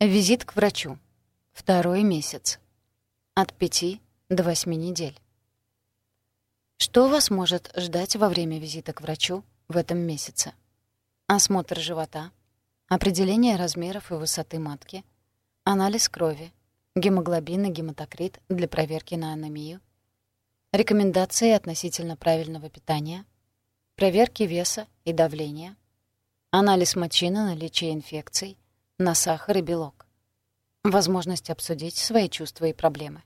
Визит к врачу. Второй месяц. От 5 до 8 недель. Что вас может ждать во время визита к врачу в этом месяце? Осмотр живота, определение размеров и высоты матки, анализ крови, гемоглобин и гематокрит для проверки на анемию, рекомендации относительно правильного питания, проверки веса и давления, анализ мочи на наличие инфекций, на сахар и белок, возможность обсудить свои чувства и проблемы.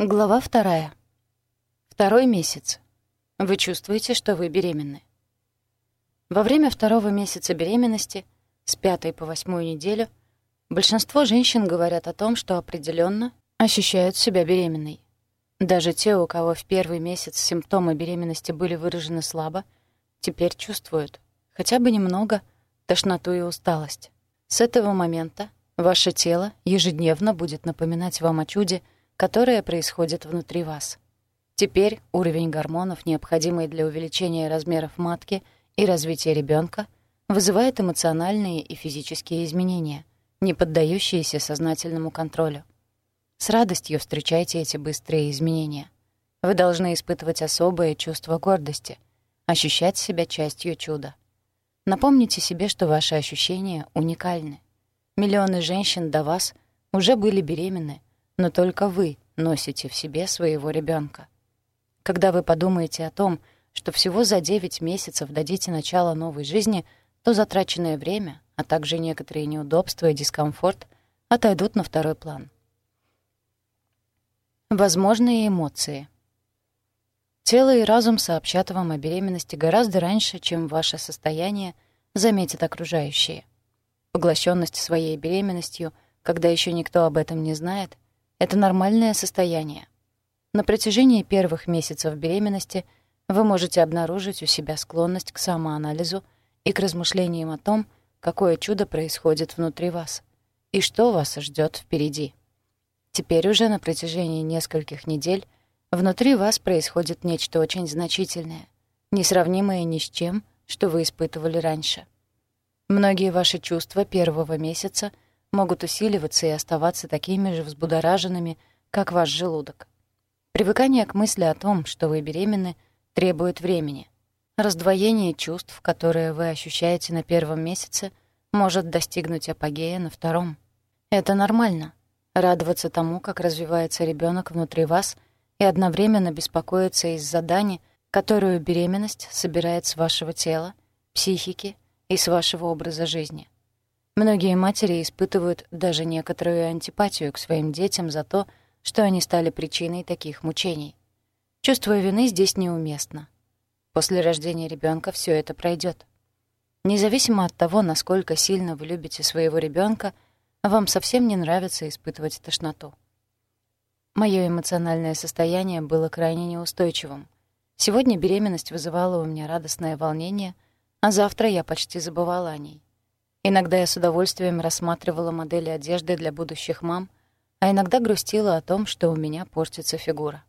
Глава вторая. Второй месяц. Вы чувствуете, что вы беременны. Во время второго месяца беременности, с пятой по восьмую неделю, большинство женщин говорят о том, что определенно ощущают себя беременной. Даже те, у кого в первый месяц симптомы беременности были выражены слабо, теперь чувствуют, хотя бы немного, тошноту и усталость. С этого момента ваше тело ежедневно будет напоминать вам о чуде, которое происходит внутри вас. Теперь уровень гормонов, необходимый для увеличения размеров матки и развития ребенка, вызывает эмоциональные и физические изменения, не поддающиеся сознательному контролю. С радостью встречайте эти быстрые изменения. Вы должны испытывать особое чувство гордости, ощущать себя частью чуда. Напомните себе, что ваши ощущения уникальны. Миллионы женщин до вас уже были беременны, но только вы носите в себе своего ребенка. Когда вы подумаете о том, что всего за 9 месяцев дадите начало новой жизни, то затраченное время, а также некоторые неудобства и дискомфорт отойдут на второй план. Возможные эмоции. Тело и разум сообщат вам о беременности гораздо раньше, чем ваше состояние заметят окружающие. Поглощенность своей беременностью, когда еще никто об этом не знает, это нормальное состояние. На протяжении первых месяцев беременности вы можете обнаружить у себя склонность к самоанализу и к размышлениям о том, какое чудо происходит внутри вас и что вас ждет впереди. Теперь уже на протяжении нескольких недель внутри вас происходит нечто очень значительное, несравнимое ни с чем, что вы испытывали раньше. Многие ваши чувства первого месяца — могут усиливаться и оставаться такими же взбудораженными, как ваш желудок. Привыкание к мысли о том, что вы беременны, требует времени. Раздвоение чувств, которые вы ощущаете на первом месяце, может достигнуть апогея на втором. Это нормально — радоваться тому, как развивается ребенок внутри вас и одновременно беспокоиться из-за дани, которую беременность собирает с вашего тела, психики и с вашего образа жизни. Многие матери испытывают даже некоторую антипатию к своим детям за то, что они стали причиной таких мучений. Чувство вины здесь неуместно. После рождения ребенка все это пройдет. Независимо от того, насколько сильно вы любите своего ребенка, вам совсем не нравится испытывать тошноту. Мое эмоциональное состояние было крайне неустойчивым. Сегодня беременность вызывала у меня радостное волнение, а завтра я почти забывала о ней. Иногда я с удовольствием рассматривала модели одежды для будущих мам, а иногда грустила о том, что у меня портится фигура.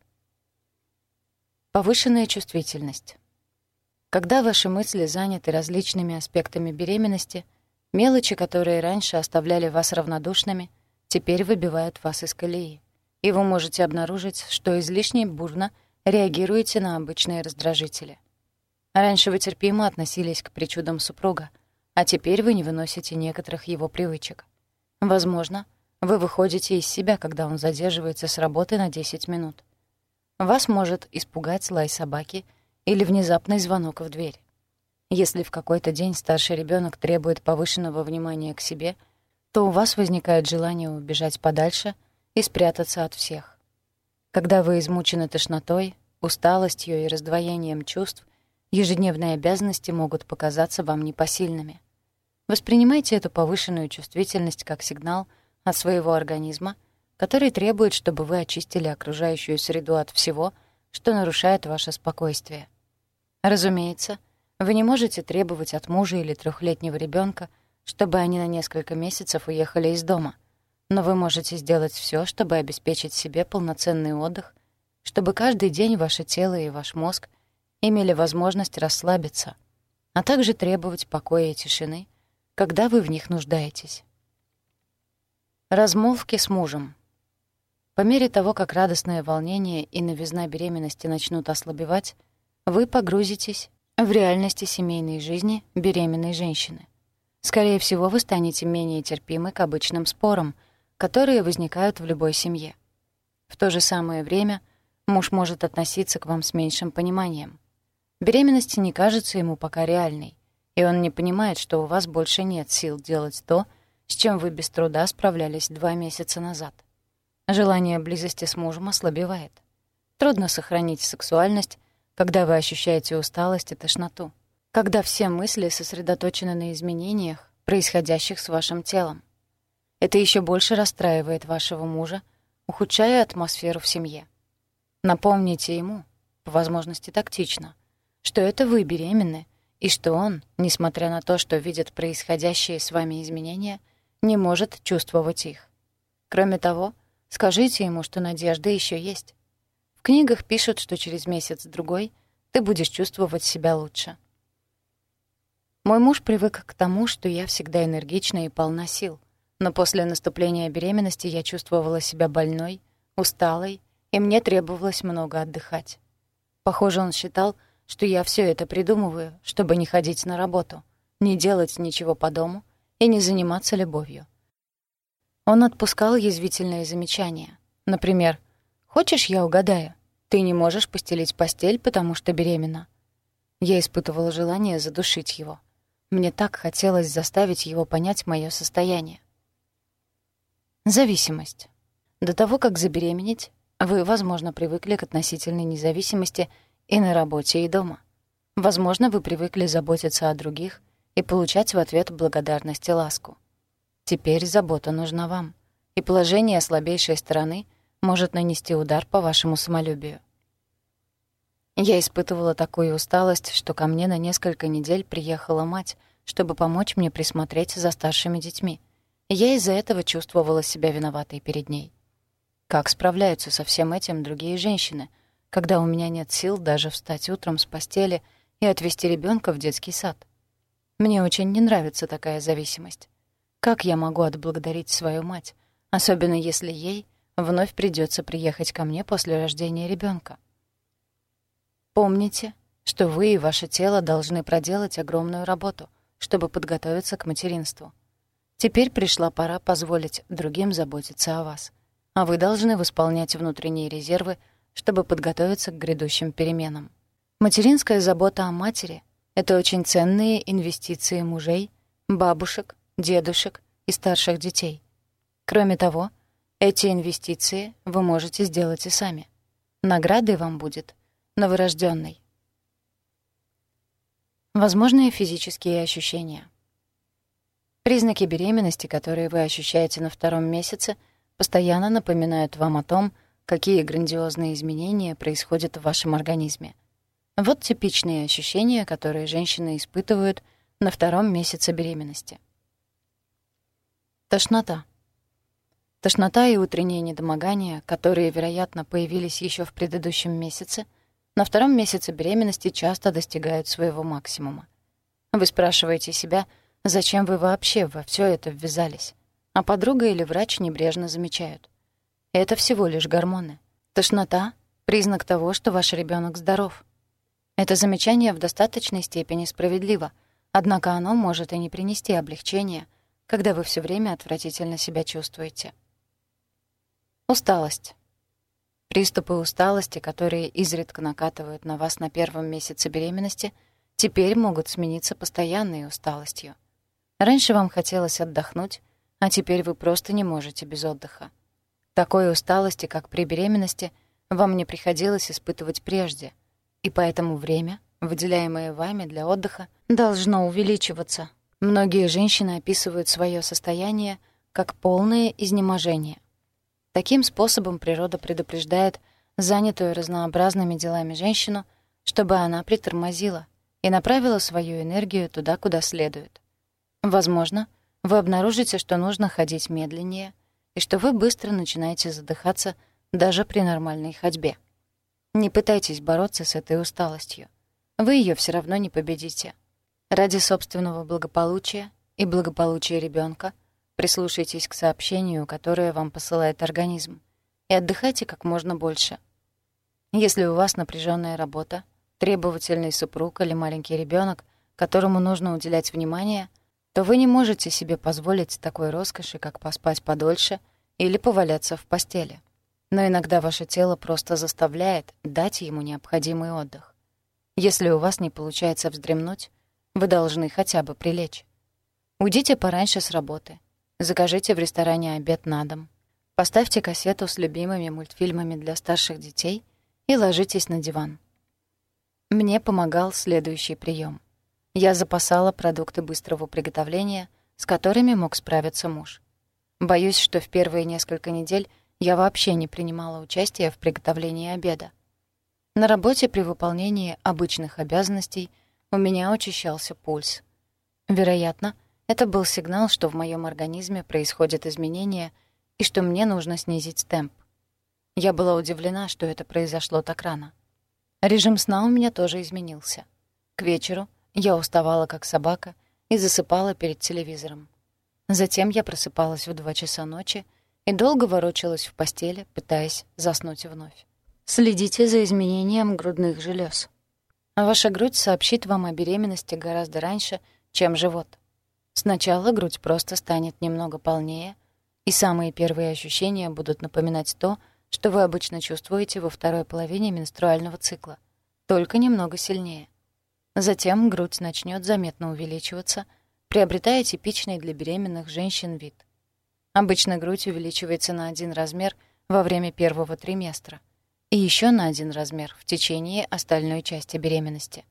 Повышенная чувствительность. Когда ваши мысли заняты различными аспектами беременности, мелочи, которые раньше оставляли вас равнодушными, теперь выбивают вас из колеи, и вы можете обнаружить, что излишне бурно реагируете на обычные раздражители. Раньше вы терпимо относились к причудам супруга — а теперь вы не выносите некоторых его привычек. Возможно, вы выходите из себя, когда он задерживается с работы на 10 минут. Вас может испугать лай собаки или внезапный звонок в дверь. Если в какой-то день старший ребенок требует повышенного внимания к себе, то у вас возникает желание убежать подальше и спрятаться от всех. Когда вы измучены тошнотой, усталостью и раздвоением чувств, ежедневные обязанности могут показаться вам непосильными. Воспринимайте эту повышенную чувствительность как сигнал от своего организма, который требует, чтобы вы очистили окружающую среду от всего, что нарушает ваше спокойствие. Разумеется, вы не можете требовать от мужа или трехлетнего ребенка, чтобы они на несколько месяцев уехали из дома, но вы можете сделать все, чтобы обеспечить себе полноценный отдых, чтобы каждый день ваше тело и ваш мозг имели возможность расслабиться. а также требовать покоя и тишины, когда вы в них нуждаетесь. Размолвки с мужем. По мере того, как радостное волнение и новизна беременности начнут ослабевать, вы погрузитесь в реальности семейной жизни беременной женщины. Скорее всего, вы станете менее терпимы к обычным спорам, которые возникают в любой семье. В то же самое время муж может относиться к вам с меньшим пониманием. Беременность не кажется ему пока реальной, и он не понимает, что у вас больше нет сил делать то, с чем вы без труда справлялись два месяца назад. Желание близости с мужем ослабевает. Трудно сохранить сексуальность, когда вы ощущаете усталость и тошноту, когда все мысли сосредоточены на изменениях, происходящих с вашим телом. Это еще больше расстраивает вашего мужа, ухудшая атмосферу в семье. Напомните ему, по возможности тактично, что это вы беременны, и что он, несмотря на то, что видит происходящие с вами изменения, не может чувствовать их. Кроме того, скажите ему, что надежда еще есть. В книгах пишут, что через месяц-другой ты будешь чувствовать себя лучше. Мой муж привык к тому, что я всегда энергична и полна сил, но после наступления беременности я чувствовала себя больной, усталой, и мне требовалось много отдыхать. Похоже, он считал, что я все это придумываю, чтобы не ходить на работу, не делать ничего по дому и не заниматься любовью. Он отпускал язвительные замечания. Например, «Хочешь, я угадаю? Ты не можешь постелить постель, потому что беременна». Я испытывала желание задушить его. Мне так хотелось заставить его понять мое состояние. Зависимость. До того, как забеременеть, вы, возможно, привыкли к относительной независимости и на работе, и дома. Возможно, вы привыкли заботиться о других и получать в ответ благодарность и ласку. Теперь забота нужна вам, и положение слабейшей стороны может нанести удар по вашему самолюбию. Я испытывала такую усталость, что ко мне на несколько недель приехала мать, чтобы помочь мне присмотреть за старшими детьми. Я из-за этого чувствовала себя виноватой перед ней. Как справляются со всем этим другие женщины — когда у меня нет сил даже встать утром с постели и отвезти ребенка в детский сад. Мне очень не нравится такая зависимость. Как я могу отблагодарить свою мать, особенно если ей вновь придется приехать ко мне после рождения ребенка? Помните, что вы и ваше тело должны проделать огромную работу, чтобы подготовиться к материнству. Теперь пришла пора позволить другим заботиться о вас, а вы должны восполнять внутренние резервы чтобы подготовиться к грядущим переменам. Материнская забота о матери — это очень ценные инвестиции мужей, бабушек, дедушек и старших детей. Кроме того, эти инвестиции вы можете сделать и сами. Наградой вам будет новорожденный. Возможные физические ощущения. Признаки беременности, которые вы ощущаете на втором месяце, постоянно напоминают вам о том, какие грандиозные изменения происходят в вашем организме. Вот типичные ощущения, которые женщины испытывают на втором месяце беременности. Тошнота. Тошнота и утреннее недомогание, которые, вероятно, появились еще в предыдущем месяце, на втором месяце беременности часто достигают своего максимума. Вы спрашиваете себя, зачем вы вообще во все это ввязались, а подруга или врач небрежно замечают. Это всего лишь гормоны. Тошнота — признак того, что ваш ребенок здоров. Это замечание в достаточной степени справедливо, однако оно может и не принести облегчения, когда вы все время отвратительно себя чувствуете. Усталость. Приступы усталости, которые изредка накатывают на вас на первом месяце беременности, теперь могут смениться постоянной усталостью. Раньше вам хотелось отдохнуть, а теперь вы просто не можете без отдыха. Такой усталости, как при беременности, вам не приходилось испытывать прежде, и поэтому время, выделяемое вами для отдыха, должно увеличиваться. Многие женщины описывают свое состояние как полное изнеможение. Таким способом природа предупреждает занятую разнообразными делами женщину, чтобы она притормозила и направила свою энергию туда, куда следует. Возможно, вы обнаружите, что нужно ходить медленнее — и что вы быстро начинаете задыхаться даже при нормальной ходьбе. Не пытайтесь бороться с этой усталостью. Вы ее все равно не победите. Ради собственного благополучия и благополучия ребенка прислушайтесь к сообщению, которое вам посылает организм, и отдыхайте как можно больше. Если у вас напряженная работа, требовательный супруг или маленький ребенок, которому нужно уделять внимание, то вы не можете себе позволить такой роскоши, как поспать подольше или поваляться в постели. Но иногда ваше тело просто заставляет дать ему необходимый отдых. Если у вас не получается вздремнуть, вы должны хотя бы прилечь. Уйдите пораньше с работы. Закажите в ресторане обед на дом. Поставьте кассету с любимыми мультфильмами для старших детей и ложитесь на диван. Мне помогал следующий прием. Я запасала продукты быстрого приготовления, с которыми мог справиться муж. Боюсь, что в первые несколько недель я вообще не принимала участия в приготовлении обеда. На работе при выполнении обычных обязанностей у меня учащался пульс. Вероятно, это был сигнал, что в моем организме происходят изменения и что мне нужно снизить темп. Я была удивлена, что это произошло так рано. Режим сна у меня тоже изменился. К вечеру я уставала как собака и засыпала перед телевизором. Затем я просыпалась в два часа ночи и долго ворочалась в постели, пытаясь заснуть вновь. Следите за изменением грудных желез. Ваша грудь сообщит вам о беременности гораздо раньше, чем живот. Сначала грудь просто станет немного полнее, и самые первые ощущения будут напоминать то, что вы обычно чувствуете во второй половине менструального цикла, только немного сильнее. Затем грудь начнет заметно увеличиваться, приобретая типичный для беременных женщин вид. Обычно грудь увеличивается на один размер во время первого триместра — и еще на один размер в течение остальной части беременности.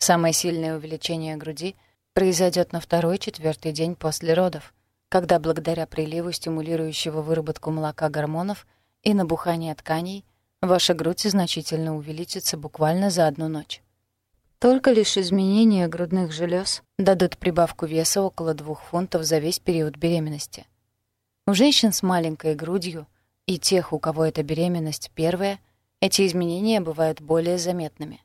Самое сильное увеличение груди произойдет на второй-четвертый день после родов, когда благодаря приливу стимулирующего выработку молока гормонов и набухания тканей ваша грудь значительно увеличится буквально за одну ночь. Только лишь изменения грудных желез дадут прибавку веса около 2 фунтов за весь период беременности. У женщин с маленькой грудью и тех, у кого эта беременность первая, эти изменения бывают более заметными.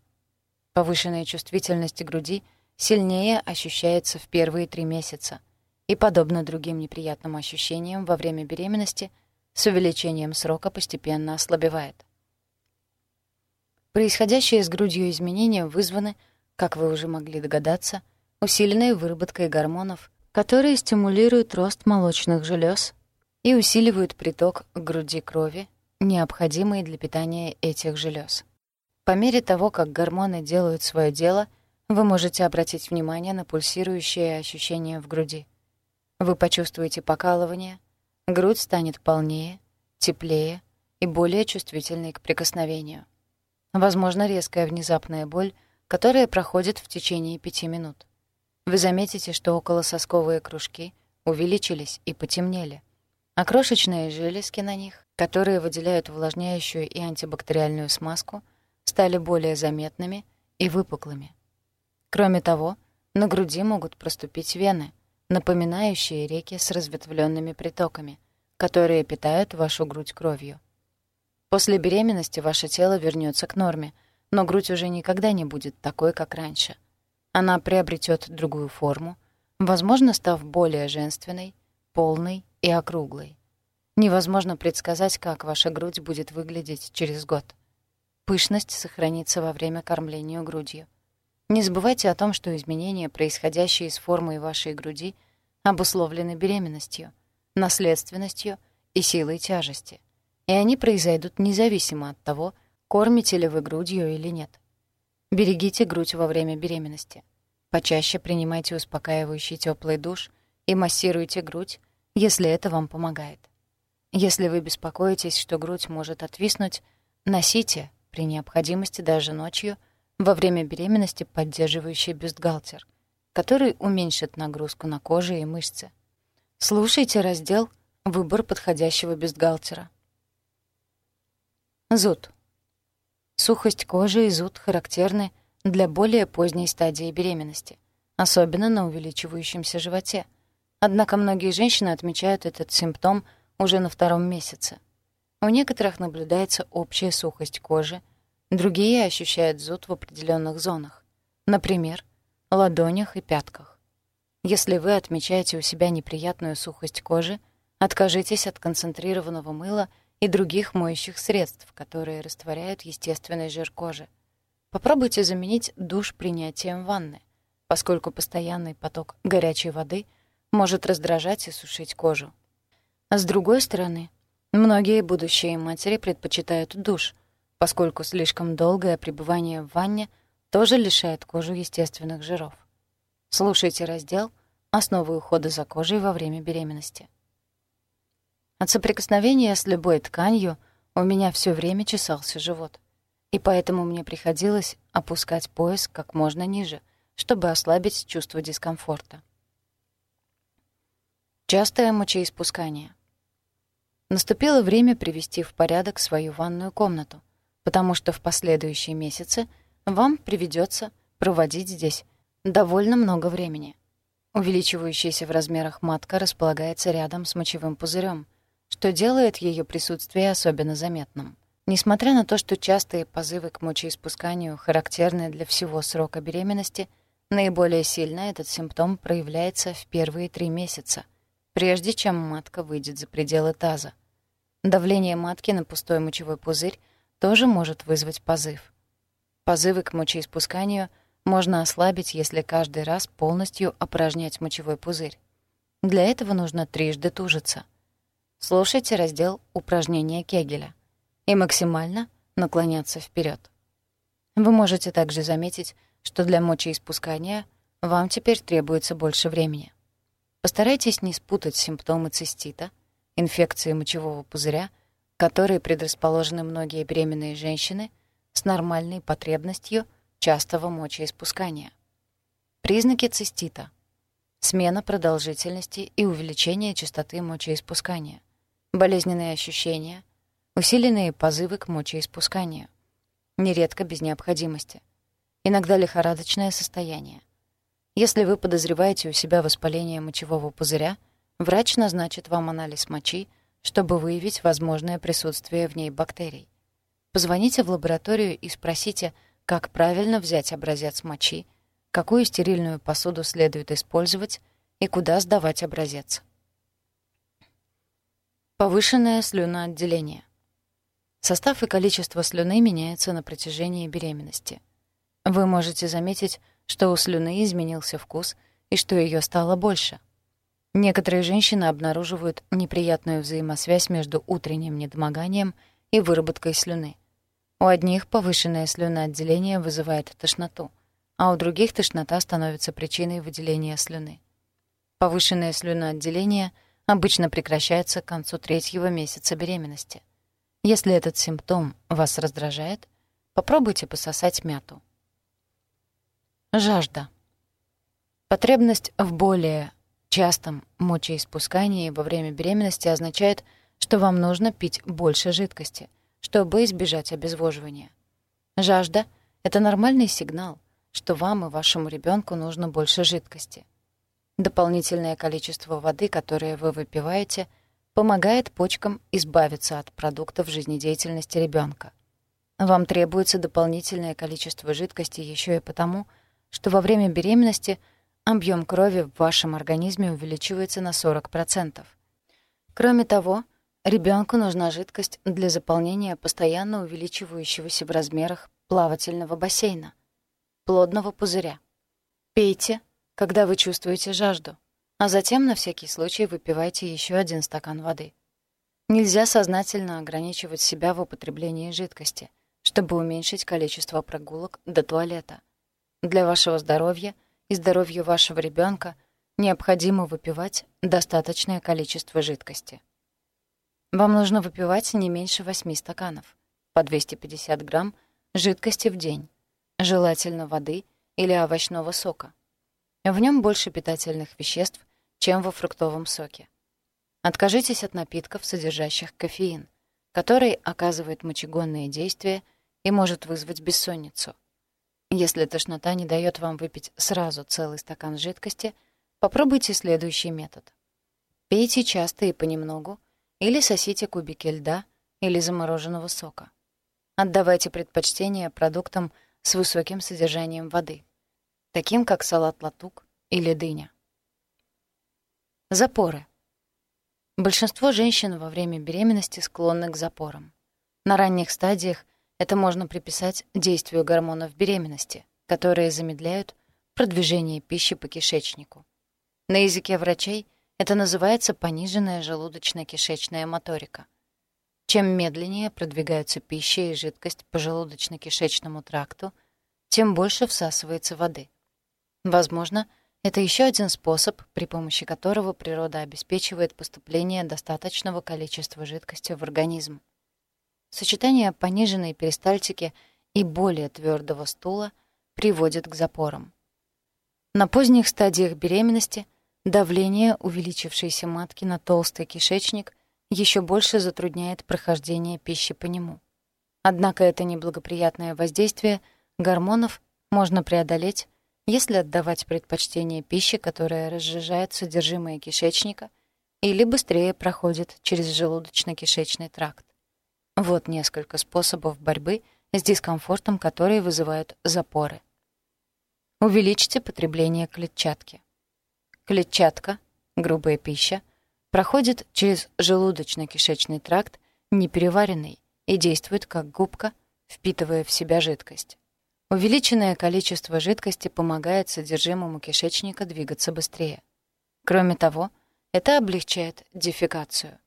Повышенная чувствительность груди сильнее ощущается в первые три месяца и, подобно другим неприятным ощущениям во время беременности, с увеличением срока постепенно ослабевает. Происходящие с грудью изменения вызваны, как вы уже могли догадаться, усиленной выработкой гормонов, которые стимулируют рост молочных желез и усиливают приток к груди крови, необходимый для питания этих желез. По мере того, как гормоны делают свое дело, вы можете обратить внимание на пульсирующие ощущения в груди. Вы почувствуете покалывание, грудь станет полнее, теплее и более чувствительной к прикосновению. Возможно, резкая внезапная боль, которая проходит в течение пяти минут. Вы заметите, что околососковые кружки увеличились и потемнели а крошечные железки на них, которые выделяют увлажняющую и антибактериальную смазку, стали более заметными и выпуклыми. Кроме того, на груди могут проступить вены, напоминающие реки с разветвленными притоками, которые питают вашу грудь кровью. После беременности ваше тело вернется к норме, но грудь уже никогда не будет такой, как раньше. Она приобретет другую форму, возможно, став более женственной, полной и округлой. Невозможно предсказать, как ваша грудь будет выглядеть через год. Пышность сохранится во время кормления грудью. Не забывайте о том, что изменения, происходящие с формой вашей груди, обусловлены беременностью, наследственностью и силой тяжести. И они произойдут независимо от того, кормите ли вы грудью или нет. Берегите грудь во время беременности. Почаще принимайте успокаивающий теплый душ и массируйте грудь, если это вам помогает. Если вы беспокоитесь, что грудь может отвиснуть, носите, при необходимости даже ночью, во время беременности поддерживающий бюстгальтер, который уменьшит нагрузку на кожу и мышцы. Слушайте раздел «Выбор подходящего бюстгальтера». Зуд. Сухость кожи и зуд характерны для более поздней стадии беременности, особенно на увеличивающемся животе — Однако многие женщины отмечают этот симптом уже на втором месяце. У некоторых наблюдается общая сухость кожи, другие ощущают зуд в определенных зонах. Например, ладонях и пятках. Если вы отмечаете у себя неприятную сухость кожи, откажитесь от концентрированного мыла и других моющих средств, которые растворяют естественный жир кожи. Попробуйте заменить душ принятием ванны, поскольку постоянный поток горячей воды может раздражать и сушить кожу. А с другой стороны, многие будущие матери предпочитают душ, поскольку слишком долгое пребывание в ванне тоже лишает кожу естественных жиров. Слушайте раздел «Основы ухода за кожей во время беременности». От соприкосновения с любой тканью у меня все время чесался живот, и поэтому мне приходилось опускать пояс как можно ниже, чтобы ослабить чувство дискомфорта. Частое мочеиспускание. Наступило время привести в порядок свою ванную комнату, потому что в последующие месяцы вам приведется проводить здесь довольно много времени. Увеличивающаяся в размерах матка располагается рядом с мочевым пузырем, что делает ее присутствие особенно заметным. Несмотря на то, что частые позывы к мочеиспусканию характерны для всего срока беременности, наиболее сильно этот симптом проявляется в первые три месяца, прежде чем матка выйдет за пределы таза. Давление матки на пустой мочевой пузырь тоже может вызвать позыв. Позывы к мочеиспусканию можно ослабить, если каждый раз полностью опорожнять мочевой пузырь. Для этого нужно трижды тужиться. Слушайте раздел «Упражнения Кегеля» и максимально наклоняться вперед. Вы можете также заметить, что для мочеиспускания вам теперь требуется больше времени. Постарайтесь не спутать симптомы цистита, инфекции мочевого пузыря, которые предрасположены многие беременные женщины, с нормальной потребностью частого мочеиспускания. Признаки цистита. Смена продолжительности и увеличение частоты мочеиспускания. Болезненные ощущения. Усиленные позывы к мочеиспусканию. Нередко без необходимости. Иногда лихорадочное состояние. Если вы подозреваете у себя воспаление мочевого пузыря, врач назначит вам анализ мочи, чтобы выявить возможное присутствие в ней бактерий. Позвоните в лабораторию и спросите, как правильно взять образец мочи, какую стерильную посуду следует использовать и куда сдавать образец. Повышенное слюноотделение. Состав и количество слюны меняется на протяжении беременности. Вы можете заметить, что у слюны изменился вкус и что ее стало больше. Некоторые женщины обнаруживают неприятную взаимосвязь между утренним недомоганием и выработкой слюны. У одних повышенное слюноотделение вызывает тошноту, а у других тошнота становится причиной выделения слюны. Повышенное слюноотделение обычно прекращается к концу третьего месяца беременности. Если этот симптом вас раздражает, попробуйте пососать мяту. Жажда. Потребность в более частом мочеиспускании во время беременности означает, что вам нужно пить больше жидкости, чтобы избежать обезвоживания. Жажда — это нормальный сигнал, что вам и вашему ребенку нужно больше жидкости. Дополнительное количество воды, которое вы выпиваете, помогает почкам избавиться от продуктов жизнедеятельности ребенка. Вам требуется дополнительное количество жидкости еще и потому, что во время беременности объем крови в вашем организме увеличивается на 40%. Кроме того, Ребенку нужна жидкость для заполнения постоянно увеличивающегося в размерах плавательного бассейна, плодного пузыря. Пейте, когда вы чувствуете жажду, а затем на всякий случай выпивайте еще один стакан воды. Нельзя сознательно ограничивать себя в употреблении жидкости, чтобы уменьшить количество прогулок до туалета. Для вашего здоровья и здоровья вашего ребенка необходимо выпивать достаточное количество жидкости. Вам нужно выпивать не меньше 8 стаканов, по 250 грамм жидкости в день, желательно воды или овощного сока. В нем больше питательных веществ, чем во фруктовом соке. Откажитесь от напитков, содержащих кофеин, который оказывает мочегонные действия и может вызвать бессонницу. Если тошнота не дает вам выпить сразу целый стакан жидкости, попробуйте следующий метод. Пейте часто и понемногу, или сосите кубики льда или замороженного сока. Отдавайте предпочтение продуктам с высоким содержанием воды. Таким как салат-латук или дыня. Запоры. Большинство женщин во время беременности склонны к запорам. На ранних стадиях это можно приписать действию гормонов беременности, которые замедляют продвижение пищи по кишечнику. На языке врачей это называется пониженная желудочно-кишечная моторика. Чем медленнее продвигаются пища и жидкость по желудочно-кишечному тракту, тем больше всасывается воды. Возможно, это еще один способ, при помощи которого природа обеспечивает поступление достаточного количества жидкости в организм. Сочетание пониженной перистальтики и более твердого стула приводит к запорам. На поздних стадиях беременности давление увеличившейся матки на толстый кишечник еще больше затрудняет прохождение пищи по нему. Однако это неблагоприятное воздействие гормонов можно преодолеть если отдавать предпочтение пище, которая разжижает содержимое кишечника или быстрее проходит через желудочно-кишечный тракт. Вот несколько способов борьбы с дискомфортом, которые вызывают запоры. Увеличьте потребление клетчатки. Клетчатка, грубая пища, проходит через желудочно-кишечный тракт непереваренный и действует как губка, впитывая в себя жидкость. Увеличенное количество жидкости помогает содержимому кишечника двигаться быстрее. Кроме того, это облегчает дефекацию.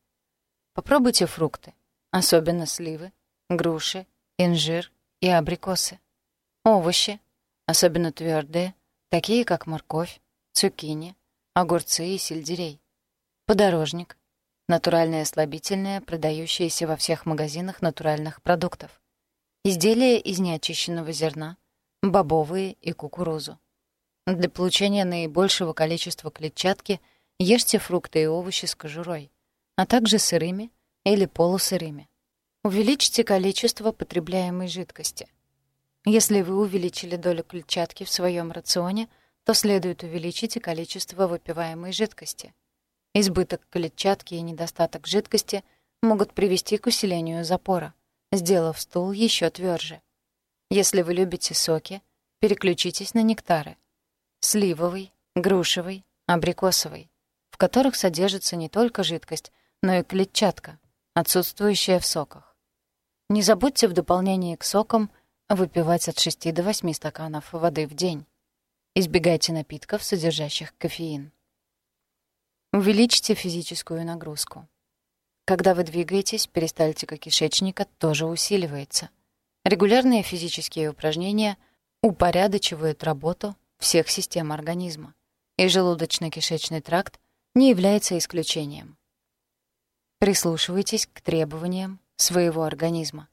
Попробуйте фрукты, особенно сливы, груши, инжир и абрикосы. Овощи, особенно твердые, такие как морковь, цукини, огурцы и сельдерей. Подорожник, натуральное слабительное, продающееся во всех магазинах натуральных продуктов изделия из неочищенного зерна, бобовые и кукурузу. Для получения наибольшего количества клетчатки ешьте фрукты и овощи с кожурой, а также сырыми или полусырыми. Увеличьте количество потребляемой жидкости. Если вы увеличили долю клетчатки в своем рационе, то следует увеличить и количество выпиваемой жидкости. Избыток клетчатки и недостаток жидкости могут привести к усилению запора сделав стул еще тверже. Если вы любите соки, переключитесь на нектары. Сливовый, грушевый, абрикосовый, в которых содержится не только жидкость, но и клетчатка, отсутствующая в соках. Не забудьте в дополнение к сокам выпивать от 6 до 8 стаканов воды в день. Избегайте напитков, содержащих кофеин. Увеличьте физическую нагрузку. Когда вы двигаетесь, перистальтика кишечника тоже усиливается. Регулярные физические упражнения упорядочивают работу всех систем организма, и желудочно-кишечный тракт не является исключением. Прислушивайтесь к требованиям своего организма.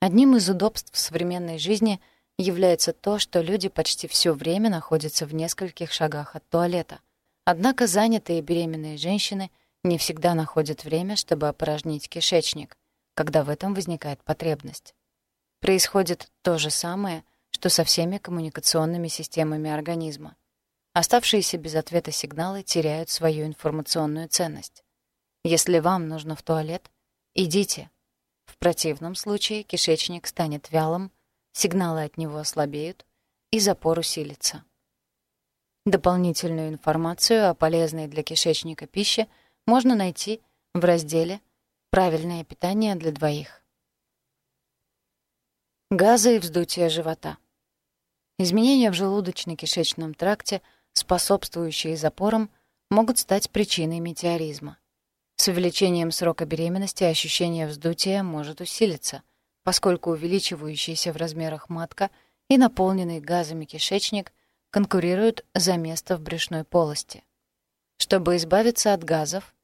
Одним из удобств современной жизни является то, что люди почти все время находятся в нескольких шагах от туалета. Однако занятые беременные женщины — не всегда находит время, чтобы опорожнить кишечник, когда в этом возникает потребность. Происходит то же самое, что со всеми коммуникационными системами организма. Оставшиеся без ответа сигналы теряют свою информационную ценность. Если вам нужно в туалет, идите. В противном случае кишечник станет вялым, сигналы от него ослабеют, и запор усилится. Дополнительную информацию о полезной для кишечника пище – можно найти в разделе «Правильное питание для двоих». Газы и вздутие живота. Изменения в желудочно-кишечном тракте, способствующие запорам, могут стать причиной метеоризма. С увеличением срока беременности ощущение вздутия может усилиться, поскольку увеличивающийся в размерах матка и наполненный газами кишечник конкурируют за место в брюшной полости. Чтобы избавиться от газов,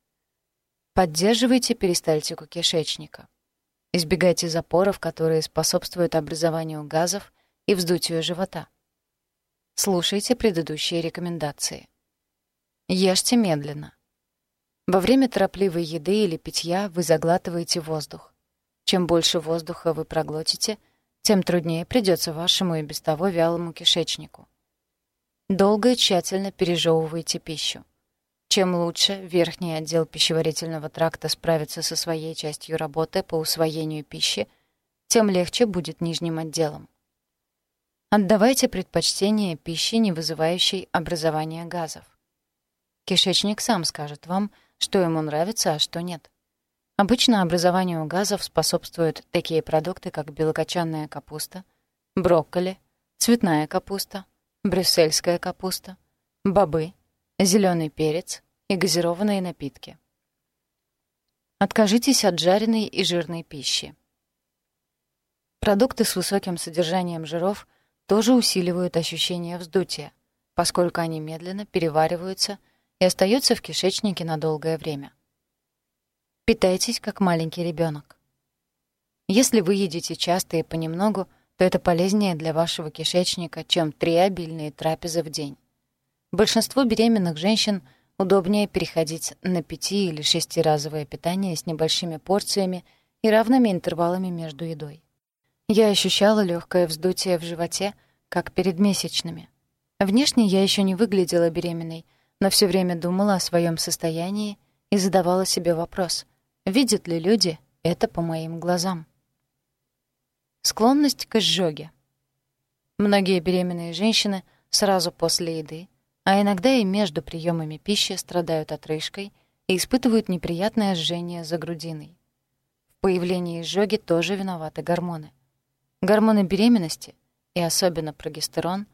поддерживайте перистальтику кишечника. Избегайте запоров, которые способствуют образованию газов и вздутию живота. Слушайте предыдущие рекомендации. Ешьте медленно. Во время торопливой еды или питья вы заглатываете воздух. Чем больше воздуха вы проглотите, тем труднее придется вашему и без того вялому кишечнику. Долго и тщательно пережевывайте пищу. Чем лучше верхний отдел пищеварительного тракта справится со своей частью работы по усвоению пищи, тем легче будет нижним отделом. Отдавайте предпочтение пище, не вызывающей образования газов. Кишечник сам скажет вам, что ему нравится, а что нет. Обычно образованию газов способствуют такие продукты, как белокочанная капуста, брокколи, цветная капуста, брюссельская капуста, бобы, зеленый перец и газированные напитки. Откажитесь от жареной и жирной пищи. Продукты с высоким содержанием жиров тоже усиливают ощущение вздутия, поскольку они медленно перевариваются и остаются в кишечнике на долгое время. Питайтесь как маленький ребенок. Если вы едите часто и понемногу, то это полезнее для вашего кишечника, чем три обильные трапезы в день. Большинству беременных женщин – Удобнее переходить на пяти- или шестиразовое питание с небольшими порциями и равными интервалами между едой. Я ощущала легкое вздутие в животе, как перед месячными. Внешне я еще не выглядела беременной, но все время думала о своем состоянии и задавала себе вопрос, видят ли люди это по моим глазам. Склонность к изжоге. Многие беременные женщины сразу после еды а иногда и между приемами пищи страдают отрыжкой и испытывают неприятное жжение за грудиной. В появлении изжоги тоже виноваты гормоны. Гормоны беременности, и особенно прогестерон,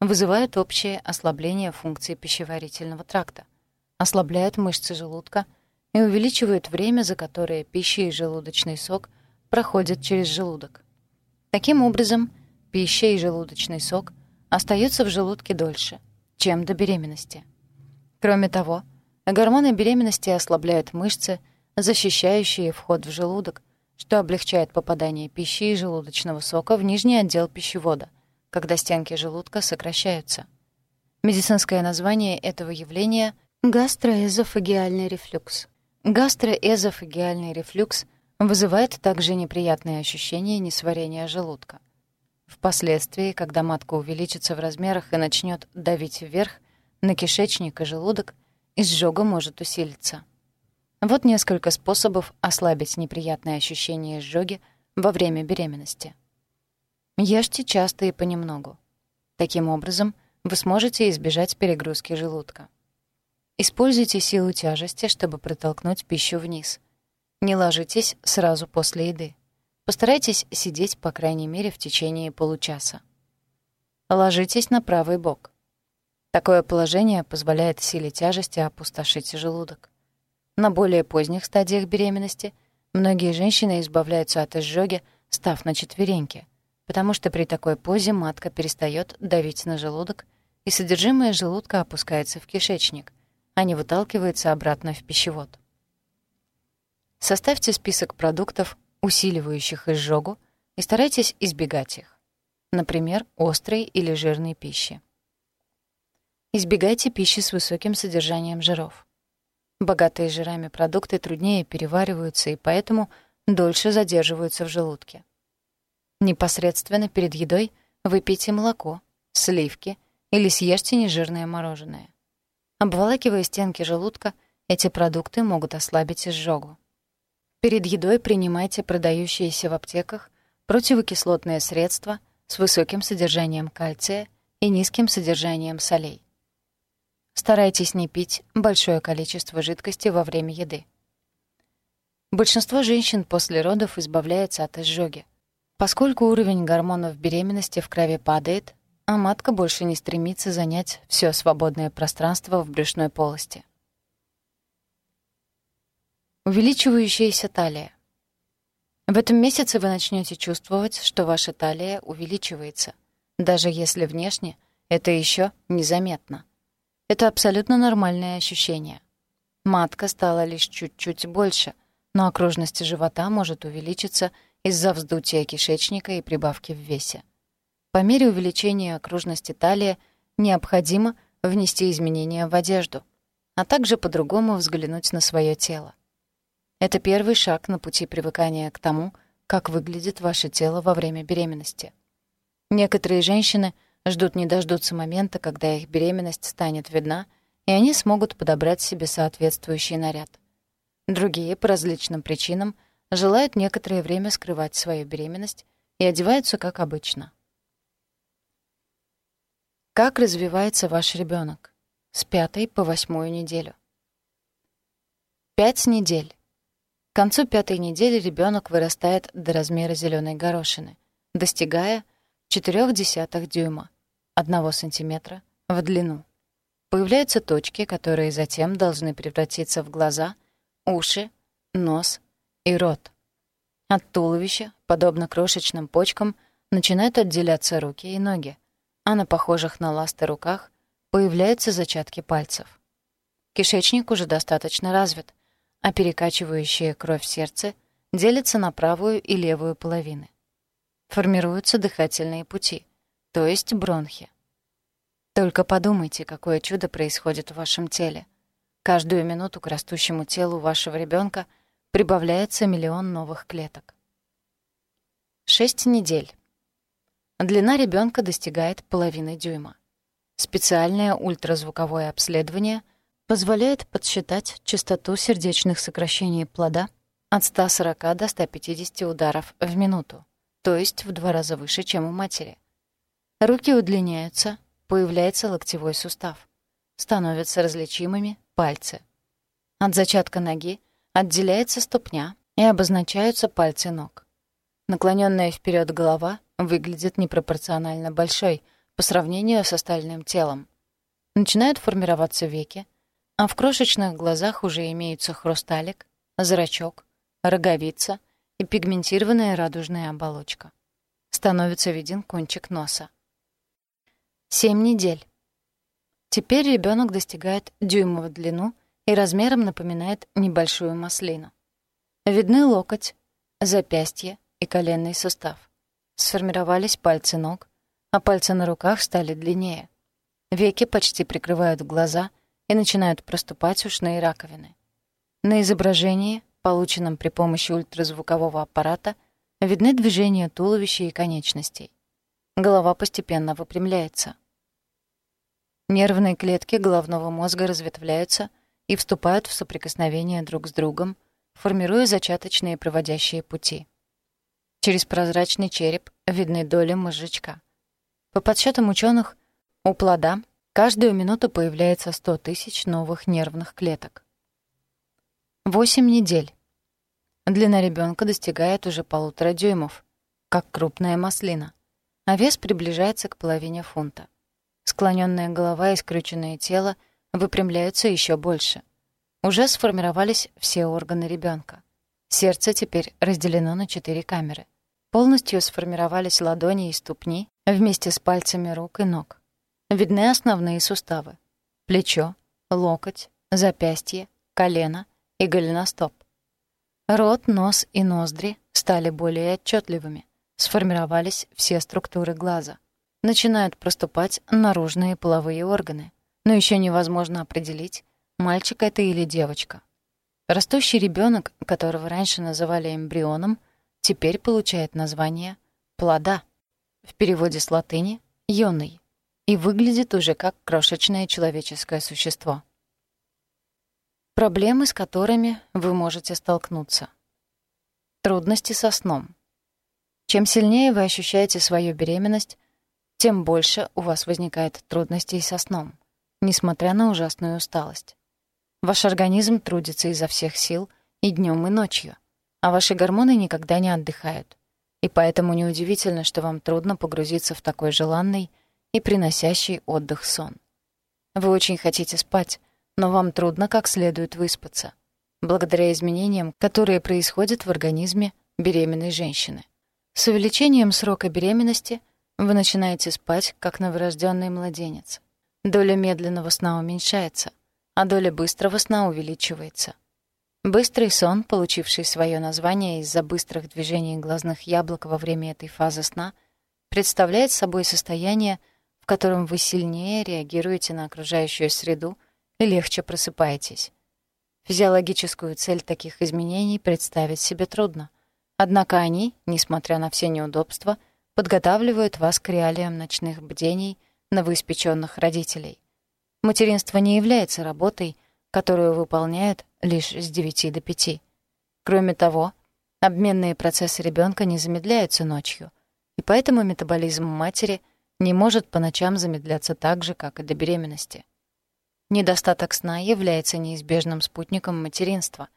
вызывают общее ослабление функции пищеварительного тракта, ослабляют мышцы желудка и увеличивают время, за которое пища и желудочный сок проходят через желудок. Таким образом, пища и желудочный сок остаются в желудке дольше — чем до беременности. Кроме того, гормоны беременности ослабляют мышцы, защищающие вход в желудок, что облегчает попадание пищи и желудочного сока в нижний отдел пищевода, когда стенки желудка сокращаются. Медицинское название этого явления — гастроэзофагиальный рефлюкс. Гастроэзофагиальный рефлюкс вызывает также неприятные ощущения несварения желудка — Впоследствии, когда матка увеличится в размерах и начнет давить вверх, на кишечник и желудок, изжога может усилиться. Вот несколько способов ослабить неприятные ощущения изжоги во время беременности. Ешьте часто и понемногу. Таким образом, вы сможете избежать перегрузки желудка. Используйте силу тяжести, чтобы протолкнуть пищу вниз. Не ложитесь сразу после еды. Постарайтесь сидеть, по крайней мере, в течение получаса. Ложитесь на правый бок. Такое положение позволяет силе тяжести опустошить желудок. На более поздних стадиях беременности многие женщины избавляются от изжоги, став на четвереньки, потому что при такой позе матка перестает давить на желудок, и содержимое желудка опускается в кишечник, а не выталкивается обратно в пищевод. Составьте список продуктов, усиливающих изжогу, и старайтесь избегать их. Например, острой или жирной пищи. Избегайте пищи с высоким содержанием жиров. Богатые жирами продукты труднее перевариваются и поэтому дольше задерживаются в желудке. Непосредственно перед едой выпейте молоко, сливки или съешьте нежирное мороженое. Обволакивая стенки желудка, эти продукты могут ослабить изжогу. Перед едой принимайте продающиеся в аптеках противокислотные средства с высоким содержанием кальция и низким содержанием солей. Старайтесь не пить большое количество жидкости во время еды. Большинство женщин после родов избавляется от изжоги. Поскольку уровень гормонов беременности в крови падает, а матка больше не стремится занять все свободное пространство в брюшной полости. Увеличивающаяся талия. В этом месяце вы начнете чувствовать, что ваша талия увеличивается, даже если внешне это еще незаметно. Это абсолютно нормальное ощущение. Матка стала лишь чуть-чуть больше, но окружность живота может увеличиться из-за вздутия кишечника и прибавки в весе. По мере увеличения окружности талии необходимо внести изменения в одежду, а также по-другому взглянуть на свое тело. Это первый шаг на пути привыкания к тому, как выглядит ваше тело во время беременности. Некоторые женщины ждут не дождутся момента, когда их беременность станет видна, и они смогут подобрать себе соответствующий наряд. Другие, по различным причинам, желают некоторое время скрывать свою беременность и одеваются как обычно. Как развивается ваш ребенок? С пятой по восьмую неделю. Пять недель. К концу пятой недели ребенок вырастает до размера зеленой горошины, достигая 0,4 дюйма, 1 сантиметра, в длину. Появляются точки, которые затем должны превратиться в глаза, уши, нос и рот. От туловища, подобно крошечным почкам, начинают отделяться руки и ноги, а на похожих на ласты руках появляются зачатки пальцев. Кишечник уже достаточно развит, а перекачивающая кровь сердце делится на правую и левую половины. Формируются дыхательные пути, то есть бронхи. Только подумайте, какое чудо происходит в вашем теле. Каждую минуту к растущему телу вашего ребенка прибавляется миллион новых клеток. Шесть недель. Длина ребенка достигает половины дюйма. Специальное ультразвуковое обследование позволяет подсчитать частоту сердечных сокращений плода от 140 до 150 ударов в минуту, то есть в два раза выше, чем у матери. Руки удлиняются, появляется локтевой сустав. Становятся различимыми пальцы. От зачатка ноги отделяется ступня и обозначаются пальцы ног. Наклоненная вперед голова выглядит непропорционально большой по сравнению с остальным телом. Начинают формироваться веки, а в крошечных глазах уже имеются хрусталик, зрачок, роговица и пигментированная радужная оболочка. Становится виден кончик носа. Семь недель. Теперь ребенок достигает дюйма длину и размером напоминает небольшую маслину. Видны локоть, запястье и коленный сустав. Сформировались пальцы ног, а пальцы на руках стали длиннее. Веки почти прикрывают глаза и начинают проступать ушные раковины. На изображении, полученном при помощи ультразвукового аппарата, видны движения туловища и конечностей. Голова постепенно выпрямляется. Нервные клетки головного мозга разветвляются и вступают в соприкосновение друг с другом, формируя зачаточные проводящие пути. Через прозрачный череп видны доли мозжечка. По подсчетам ученых, у плода каждую минуту появляется 100 тысяч новых нервных клеток. 8 недель. Длина ребенка достигает уже полутора дюймов, как крупная маслина, а вес приближается к половине фунта. Склоненная голова и скрюченное тело выпрямляются еще больше. Уже сформировались все органы ребенка. Сердце теперь разделено на четыре камеры. Полностью сформировались ладони и ступни вместе с пальцами рук и ног. Видны основные суставы. Плечо, локоть, запястье, колено и голеностоп. Рот, нос и ноздри стали более отчетливыми. Сформировались все структуры глаза начинают проступать наружные половые органы, но еще невозможно определить, мальчик это или девочка. Растущий ребенок, которого раньше называли эмбрионом, теперь получает название плода, в переводе с латыни «юный», и выглядит уже как крошечное человеческое существо. Проблемы, с которыми вы можете столкнуться. Трудности со сном. Чем сильнее вы ощущаете свою беременность, тем больше у вас возникает трудностей со сном, несмотря на ужасную усталость. Ваш организм трудится изо всех сил и днем, и ночью, а ваши гормоны никогда не отдыхают. И поэтому неудивительно, что вам трудно погрузиться в такой желанный и приносящий отдых сон. Вы очень хотите спать, но вам трудно как следует выспаться, благодаря изменениям, которые происходят в организме беременной женщины. С увеличением срока беременности – вы начинаете спать, как новорожденный младенец. Доля медленного сна уменьшается, а доля быстрого сна увеличивается. Быстрый сон, получивший свое название из-за быстрых движений глазных яблок во время этой фазы сна, представляет собой состояние, котором вы сильнее реагируете на окружающую среду и легче просыпаетесь. Физиологическую цель таких изменений представить себе трудно. Однако они, несмотря на все неудобства, — подготавливают вас к реалиям ночных бдений новоиспеченных родителей. Материнство не является работой, которую выполняют лишь с 9 до 5. Кроме того, обменные процессы ребенка не замедляются ночью, и поэтому метаболизм матери не может по ночам замедляться так же, как и до беременности. Недостаток сна является неизбежным спутником материнства,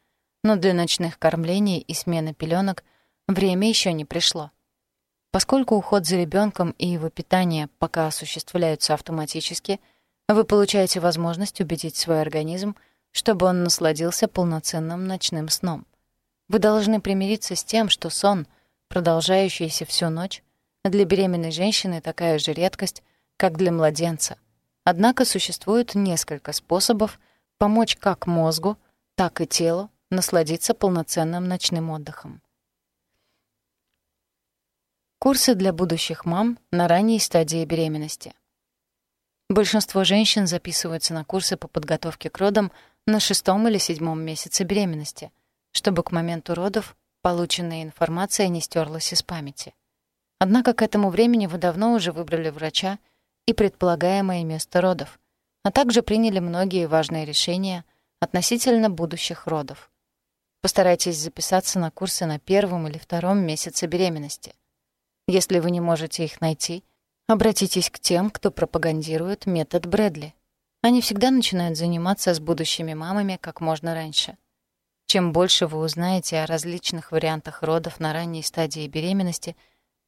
но для ночных кормлений и смены пеленок время еще не пришло. Поскольку уход за ребенком и его питание пока осуществляются автоматически, вы получаете возможность убедить свой организм, чтобы он насладился полноценным ночным сном. Вы должны примириться с тем, что сон, продолжающийся всю ночь, для беременной женщины такая же редкость, как для младенца. Однако существует несколько способов помочь как мозгу, так и телу насладиться полноценным ночным отдыхом. Курсы для будущих мам на ранней стадии беременности. Большинство женщин записываются на курсы по подготовке к родам на шестом или седьмом месяце беременности, чтобы к моменту родов полученная информация не стерлась из памяти. Однако к этому времени вы давно уже выбрали врача и предполагаемое место родов, а также приняли многие важные решения относительно будущих родов. Постарайтесь записаться на курсы на первом или втором месяце беременности. Если вы не можете их найти, обратитесь к тем, кто пропагандирует метод Брэдли. Они всегда начинают заниматься с будущими мамами как можно раньше. Чем больше вы узнаете о различных вариантах родов на ранней стадии беременности,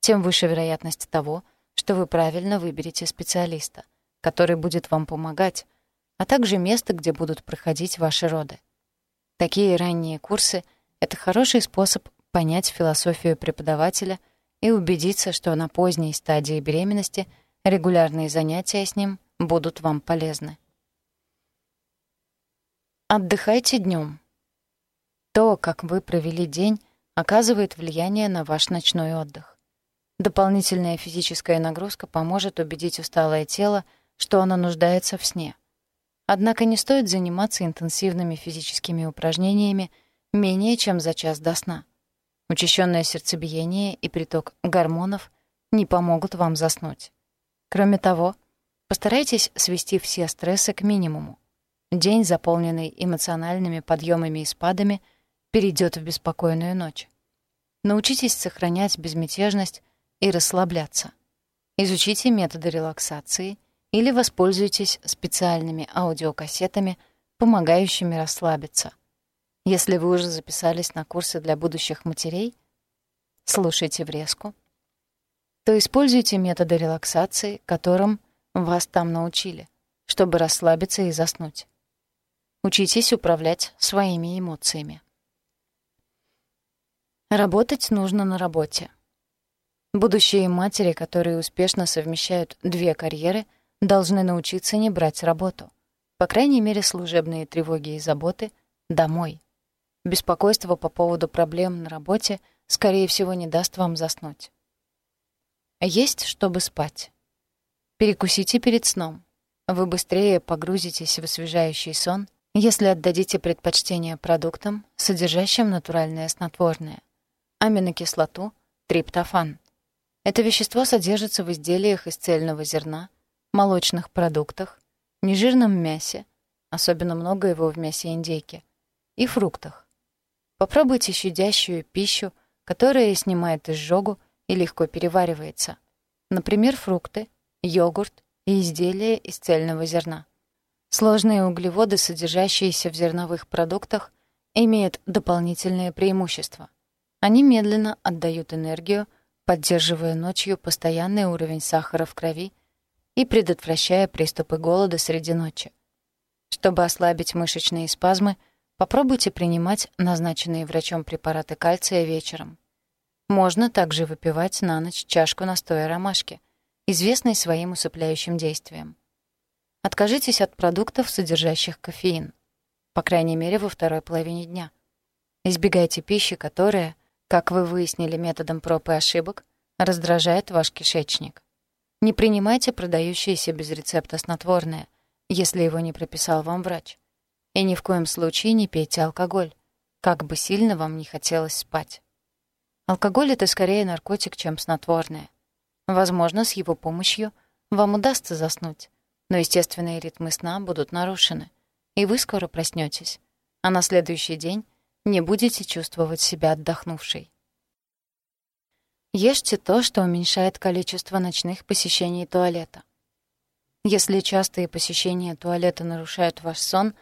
тем выше вероятность того, что вы правильно выберете специалиста, который будет вам помогать, а также место, где будут проходить ваши роды. Такие ранние курсы — это хороший способ понять философию преподавателя и убедиться, что на поздней стадии беременности регулярные занятия с ним будут вам полезны. Отдыхайте днем. То, как вы провели день, оказывает влияние на ваш ночной отдых. Дополнительная физическая нагрузка поможет убедить усталое тело, что оно нуждается в сне. Однако не стоит заниматься интенсивными физическими упражнениями менее чем за час до сна. Учащенное сердцебиение и приток гормонов не помогут вам заснуть. Кроме того, постарайтесь свести все стрессы к минимуму. День, заполненный эмоциональными подъемами и спадами, перейдет в беспокойную ночь. Научитесь сохранять безмятежность и расслабляться. Изучите методы релаксации или воспользуйтесь специальными аудиокассетами, помогающими расслабиться. Если вы уже записались на курсы для будущих матерей, слушайте врезку, то используйте методы релаксации, которым вас там научили, чтобы расслабиться и заснуть. Учитесь управлять своими эмоциями. Работать нужно на работе. Будущие матери, которые успешно совмещают две карьеры, должны научиться не брать работу. По крайней мере, служебные тревоги и заботы — домой. Беспокойство по поводу проблем на работе, скорее всего, не даст вам заснуть. Есть, чтобы спать. Перекусите перед сном. Вы быстрее погрузитесь в освежающий сон, если отдадите предпочтение продуктам, содержащим натуральное снотворное, аминокислоту, триптофан. Это вещество содержится в изделиях из цельного зерна, молочных продуктах, нежирном мясе, особенно много его в мясе индейки, и фруктах. Попробуйте щадящую пищу, которая снимает изжогу и легко переваривается. Например, фрукты, йогурт и изделия из цельного зерна. Сложные углеводы, содержащиеся в зерновых продуктах, имеют дополнительные преимущества. Они медленно отдают энергию, поддерживая ночью постоянный уровень сахара в крови и предотвращая приступы голода среди ночи. Чтобы ослабить мышечные спазмы, попробуйте принимать назначенные врачом препараты кальция вечером. Можно также выпивать на ночь чашку настоя ромашки, известной своим усыпляющим действием. Откажитесь от продуктов, содержащих кофеин, по крайней мере, во второй половине дня. Избегайте пищи, которая — как вы выяснили методом проб и ошибок, раздражает ваш кишечник. Не принимайте продающиеся без рецепта снотворное, если его не прописал вам врач. И ни в коем случае не пейте алкоголь, как бы сильно вам не хотелось спать. Алкоголь — это скорее наркотик, чем снотворное. Возможно, с его помощью вам удастся заснуть, но естественные ритмы сна будут нарушены, и вы скоро проснетесь, а на следующий день не будете чувствовать себя отдохнувшей. Ешьте то, что уменьшает количество ночных посещений туалета. Если частые посещения туалета нарушают ваш сон,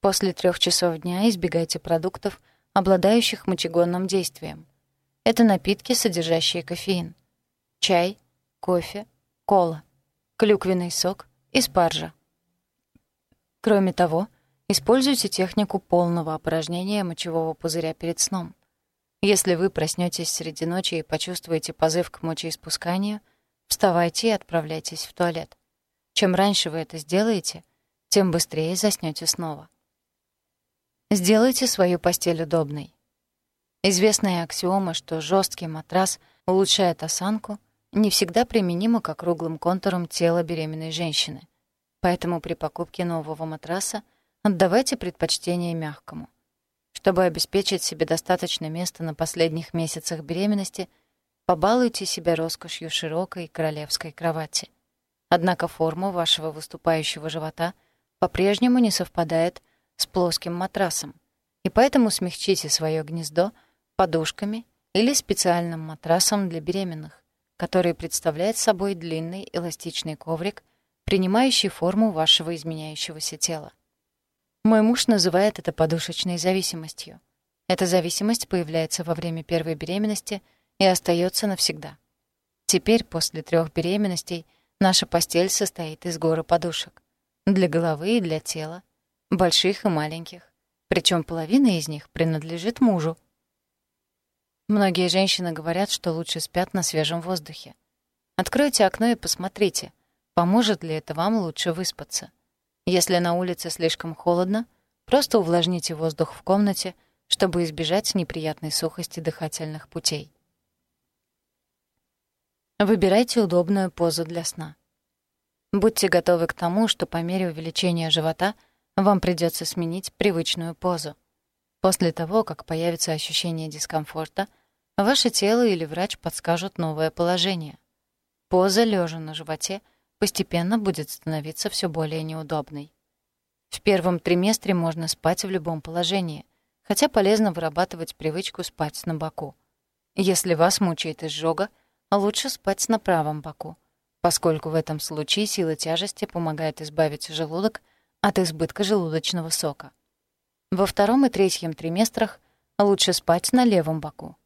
после трех часов дня избегайте продуктов, обладающих мочегонным действием. Это напитки, содержащие кофеин. Чай, кофе, кола, клюквенный сок и спаржа. Кроме того, используйте технику полного опорожнения мочевого пузыря перед сном. Если вы проснётесь среди ночи и почувствуете позыв к мочеиспусканию, вставайте и отправляйтесь в туалет. Чем раньше вы это сделаете, тем быстрее заснёте снова. Сделайте свою постель удобной. Известная аксиома, что жесткий матрас улучшает осанку, не всегда применима к округлым контурам тела беременной женщины. Поэтому при покупке нового матраса отдавайте предпочтение мягкому. Чтобы обеспечить себе достаточно места на последних месяцах беременности, побалуйте себя роскошью широкой королевской кровати. Однако форма вашего выступающего живота по-прежнему не совпадает с плоским матрасом, и поэтому смягчите свое гнездо подушками или специальным матрасом для беременных, который представляет собой длинный эластичный коврик, принимающий форму вашего изменяющегося тела. Мой муж называет это подушечной зависимостью. Эта зависимость появляется во время первой беременности и остается навсегда. Теперь, после трех беременностей, наша постель состоит из горы подушек. Для головы и для тела, больших и маленьких. Причем половина из них принадлежит мужу. Многие женщины говорят, что лучше спят на свежем воздухе. Откройте окно и посмотрите, поможет ли это вам лучше выспаться. Если на улице слишком холодно, просто увлажните воздух в комнате, чтобы избежать неприятной сухости дыхательных путей. Выбирайте удобную позу для сна. Будьте готовы к тому, что по мере увеличения живота вам придется сменить привычную позу. После того, как появится ощущение дискомфорта, ваше тело или врач подскажут новое положение. Поза лежа на животе — постепенно будет становиться все более неудобной. В первом триместре можно спать в любом положении, хотя полезно вырабатывать привычку спать на боку. Если вас мучает изжога, лучше спать на правом боку, поскольку в этом случае сила тяжести помогает избавить желудок от избытка желудочного сока. Во втором и третьем триместрах лучше спать на левом боку.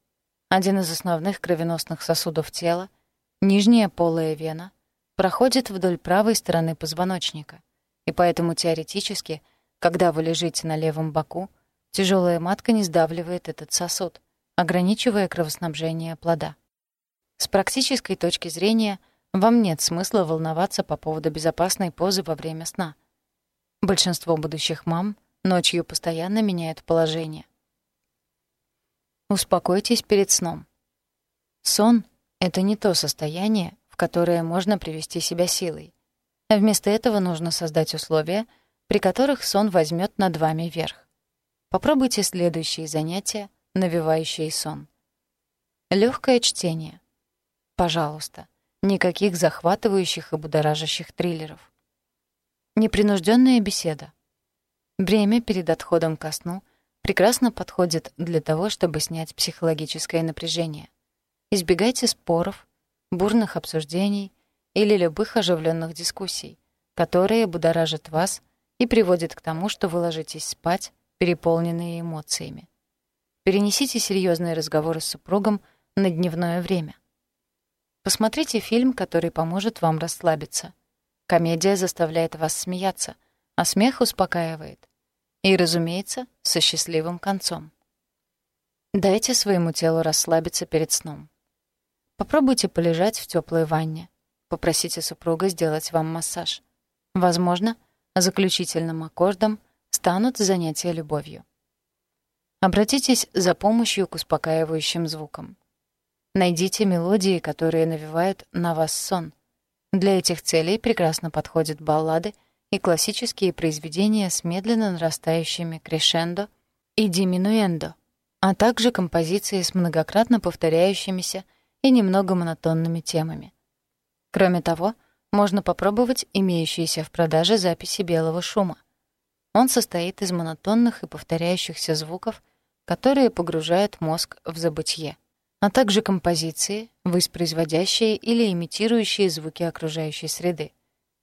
Один из основных кровеносных сосудов тела, нижняя полая вена, проходит вдоль правой стороны позвоночника, и поэтому теоретически, когда вы лежите на левом боку, тяжелая матка не сдавливает этот сосуд, ограничивая кровоснабжение плода. С практической точки зрения вам нет смысла волноваться по поводу безопасной позы во время сна. Большинство будущих мам ночью постоянно меняют положение. Успокойтесь перед сном. Сон — это не то состояние, в которое можно привести себя силой. А вместо этого нужно создать условия, при которых сон возьмет над вами верх. Попробуйте следующие занятия, навевающие сон. Легкое чтение. Пожалуйста, никаких захватывающих и будоражащих триллеров. Непринужденная беседа. Время перед отходом ко сну прекрасно подходит для того, чтобы снять психологическое напряжение. Избегайте споров, бурных обсуждений или любых оживленных дискуссий, которые будоражат вас и приводят к тому, что вы ложитесь спать, переполненные эмоциями. Перенесите серьезные разговоры с супругом на дневное время. Посмотрите фильм, который поможет вам расслабиться. Комедия заставляет вас смеяться, а смех успокаивает. И, разумеется, со счастливым концом. Дайте своему телу расслабиться перед сном. Попробуйте полежать в теплой ванне. Попросите супруга сделать вам массаж. Возможно, заключительным аккордом станут занятия любовью. Обратитесь за помощью к успокаивающим звукам. Найдите мелодии, которые навевают на вас сон. Для этих целей прекрасно подходят баллады и классические произведения с медленно нарастающими крешендо и диминуэндо, а также композиции с многократно повторяющимися и немного монотонными темами. Кроме того, можно попробовать имеющиеся в продаже записи белого шума. Он состоит из монотонных и повторяющихся звуков, которые погружают мозг в забытье. а также композиции, воспроизводящие или имитирующие звуки окружающей среды,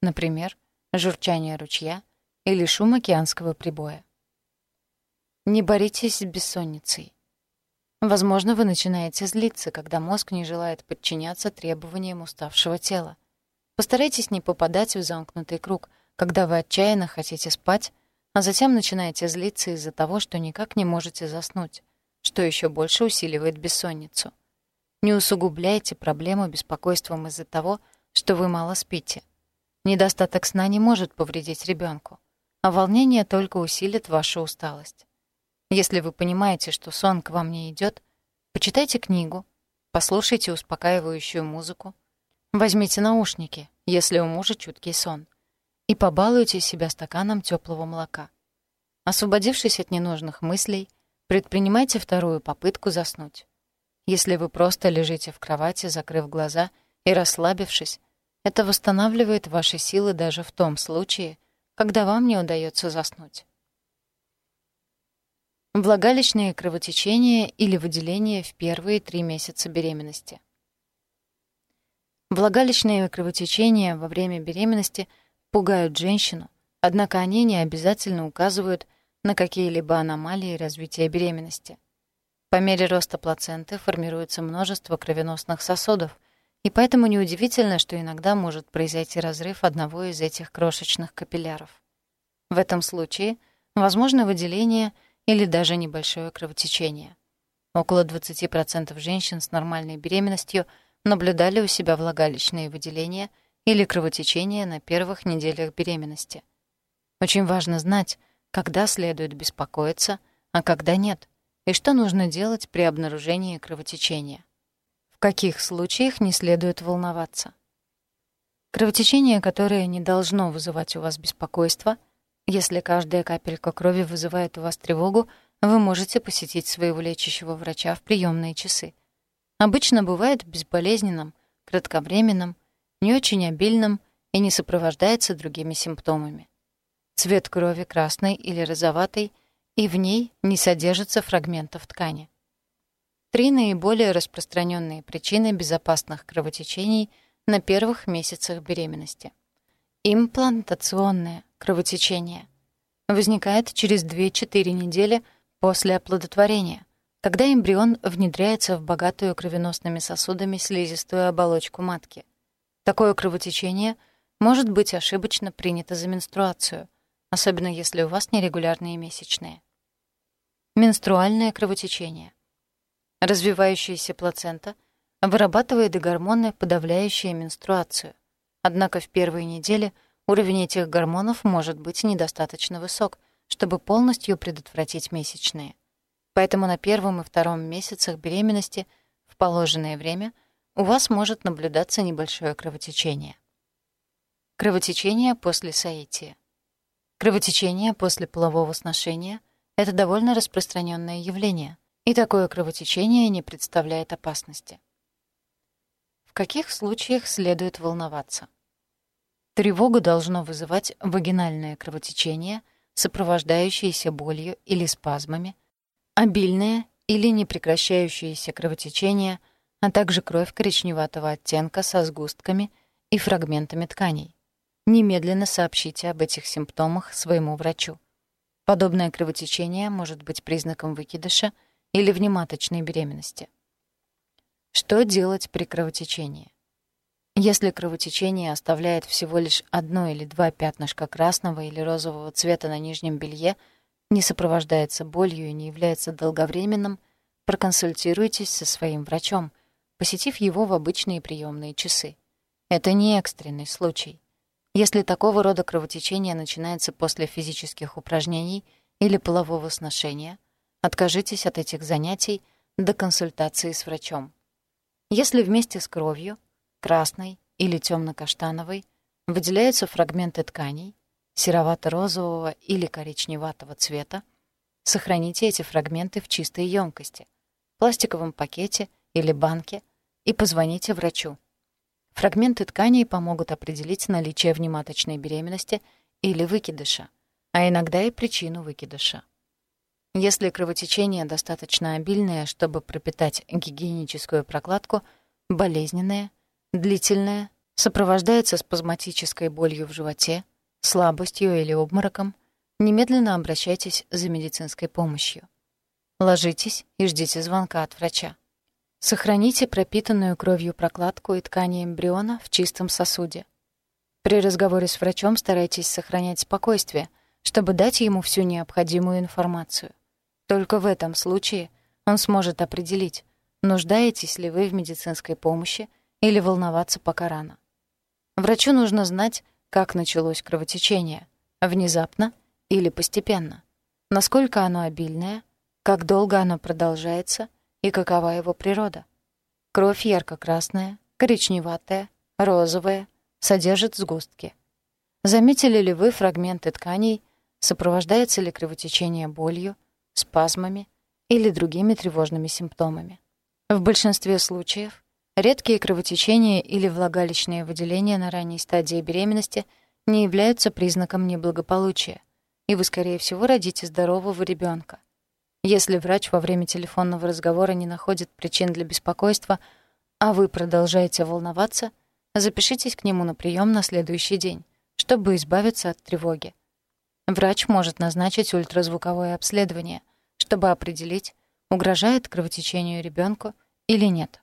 например, журчание ручья или шум океанского прибоя. Не боритесь с бессонницей. Возможно, вы начинаете злиться, когда мозг не желает подчиняться требованиям уставшего тела. Постарайтесь не попадать в замкнутый круг, когда вы отчаянно хотите спать, а затем начинаете злиться из-за того, что никак не можете заснуть, что еще больше усиливает бессонницу. Не усугубляйте проблему беспокойством из-за того, что вы мало спите. Недостаток сна не может повредить ребенку, а волнение только усилит вашу усталость. Если вы понимаете, что сон к вам не идет, почитайте книгу, послушайте успокаивающую музыку, возьмите наушники, если у мужа чуткий сон, и побалуйте себя стаканом теплого молока. Освободившись от ненужных мыслей, предпринимайте вторую попытку заснуть. Если вы просто лежите в кровати, закрыв глаза и расслабившись, это восстанавливает ваши силы даже в том случае, когда вам не удается заснуть. Влагалищные кровотечения или выделения в первые три месяца беременности. Влагалищные кровотечения во время беременности пугают женщину, однако они не обязательно указывают на какие-либо аномалии развития беременности. По мере роста плаценты формируется множество кровеносных сосудов, и поэтому неудивительно, что иногда может произойти разрыв одного из этих крошечных капилляров. В этом случае возможно выделение или даже небольшое кровотечение. Около 20% женщин с нормальной беременностью наблюдали у себя влагалищные выделения или кровотечения на первых неделях беременности. Очень важно знать, когда следует беспокоиться, а когда нет, и что нужно делать при обнаружении кровотечения. В каких случаях не следует волноваться. Кровотечение, которое не должно вызывать у вас беспокойство, если каждая капелька крови вызывает у вас тревогу, вы можете посетить своего лечащего врача в приемные часы. Обычно бывает безболезненным, кратковременным, не очень обильным и не сопровождается другими симптомами. Цвет крови красный или розоватый и в ней не содержится фрагментов ткани. Три наиболее распространенные причины безопасных кровотечений на первых месяцах беременности. Имплантационное кровотечение возникает через 2-4 недели после оплодотворения, когда эмбрион внедряется в богатую кровеносными сосудами слизистую оболочку матки. Такое кровотечение может быть ошибочно принято за менструацию — особенно если у вас нерегулярные месячные. Менструальное кровотечение. Развивающаяся плацента вырабатывает гормоны, подавляющие менструацию. Однако в первые недели уровень этих гормонов может быть недостаточно высок, чтобы полностью предотвратить месячные. Поэтому на первом и втором месяцах беременности в положенное время у вас может наблюдаться небольшое кровотечение. Кровотечение после соития. Кровотечение после полового сношения — это довольно распространенное явление, и такое кровотечение не представляет опасности. В каких случаях следует волноваться? Тревогу должно вызывать вагинальное кровотечение, сопровождающееся болью или спазмами, обильное или непрекращающееся кровотечение, а также кровь коричневатого оттенка со сгустками и фрагментами тканей. Немедленно сообщите об этих симптомах своему врачу. Подобное кровотечение может быть признаком выкидыша или внематочной беременности. Что делать при кровотечении? Если кровотечение оставляет всего лишь одно или два пятнышка красного или розового цвета на нижнем белье, не сопровождается болью и не является долговременным, проконсультируйтесь со своим врачом, посетив его в обычные приемные часы. Это не экстренный случай. Если такого рода кровотечение начинается после физических упражнений или полового сношения, откажитесь от этих занятий до консультации с врачом. Если вместе с кровью, красной или темно-каштановой, выделяются фрагменты тканей, серовато-розового или коричневатого цвета, сохраните эти фрагменты в чистой емкости, пластиковом пакете или банке и позвоните врачу. Фрагменты тканей помогут определить наличие внематочной беременности или выкидыша, а иногда и причину выкидыша. Если кровотечение достаточно обильное, чтобы пропитать гигиеническую прокладку, болезненное, длительное, сопровождается спазматической болью в животе, слабостью или обмороком, немедленно обращайтесь за медицинской помощью. Ложитесь и ждите звонка от врача. Сохраните пропитанную кровью прокладку и ткани эмбриона в чистом сосуде. При разговоре с врачом старайтесь сохранять спокойствие, чтобы дать ему всю необходимую информацию. Только в этом случае он сможет определить, нуждаетесь ли вы в медицинской помощи или волноваться пока рано. Врачу нужно знать, как началось кровотечение, внезапно или постепенно, насколько оно обильное, как долго оно продолжается и какова его природа. Кровь ярко-красная, коричневатая, розовая, содержит сгустки. Заметили ли вы фрагменты тканей, сопровождается ли кровотечение болью, спазмами или другими тревожными симптомами? В большинстве случаев редкие кровотечения или влагалищные выделения на ранней стадии беременности не являются признаком неблагополучия, и вы, скорее всего, родите здорового ребенка. Если врач во время телефонного разговора не находит причин для беспокойства, а вы продолжаете волноваться, запишитесь к нему на прием на следующий день, чтобы избавиться от тревоги. Врач может назначить ультразвуковое обследование, чтобы определить, угрожает кровотечению ребенку или нет.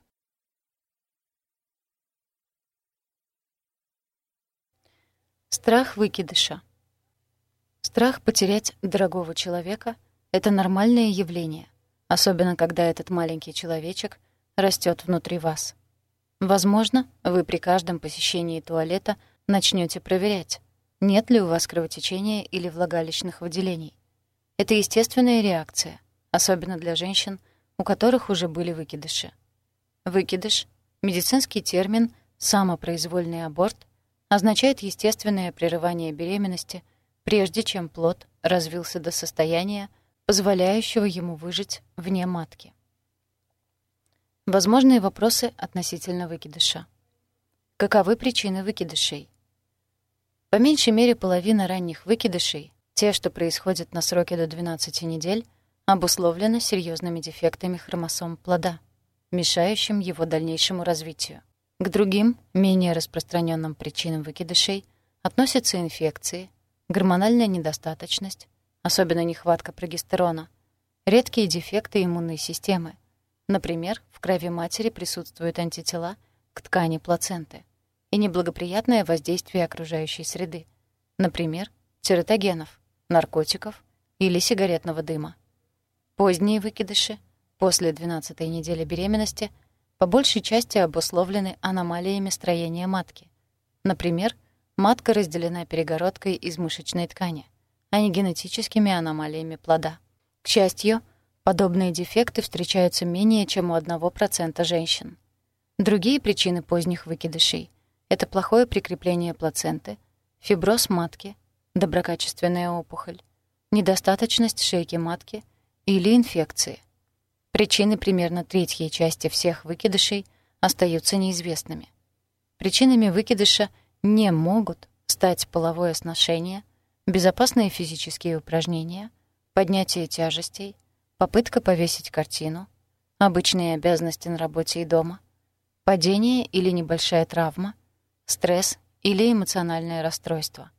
Страх выкидыша. Страх потерять дорогого человека — это нормальное явление, особенно когда этот маленький человечек растет внутри вас. Возможно, вы при каждом посещении туалета начнете проверять, нет ли у вас кровотечения или влагалищных выделений. Это естественная реакция, особенно для женщин, у которых уже были выкидыши. Выкидыш — медицинский термин «самопроизвольный аборт» означает естественное прерывание беременности, прежде чем плод развился до состояния, позволяющего ему выжить вне матки. Возможные вопросы относительно выкидыша. Каковы причины выкидышей? По меньшей мере половина ранних выкидышей, те, что происходят на сроке до 12 недель, обусловлены серьезными дефектами хромосом плода, мешающим его дальнейшему развитию. К другим, менее распространенным причинам выкидышей относятся инфекции, гормональная недостаточность, особенно нехватка прогестерона, редкие дефекты иммунной системы. Например, в крови матери присутствуют антитела к ткани плаценты и неблагоприятное воздействие окружающей среды, например, тератогенов, наркотиков или сигаретного дыма. Поздние выкидыши после 12-й недели беременности по большей части обусловлены аномалиями строения матки. Например, матка разделена перегородкой из мышечной ткани — а не генетическими аномалиями плода. К счастью, подобные дефекты встречаются менее чем у 1% женщин. Другие причины поздних выкидышей — это плохое прикрепление плаценты, фиброз матки, доброкачественная опухоль, недостаточность шейки матки или инфекции. Причины примерно третьей части всех выкидышей остаются неизвестными. Причинами выкидыша не могут стать половое сношение, безопасные физические упражнения, поднятие тяжестей, попытка повесить картину, обычные обязанности на работе и дома, падение или небольшая травма, стресс или эмоциональное расстройство.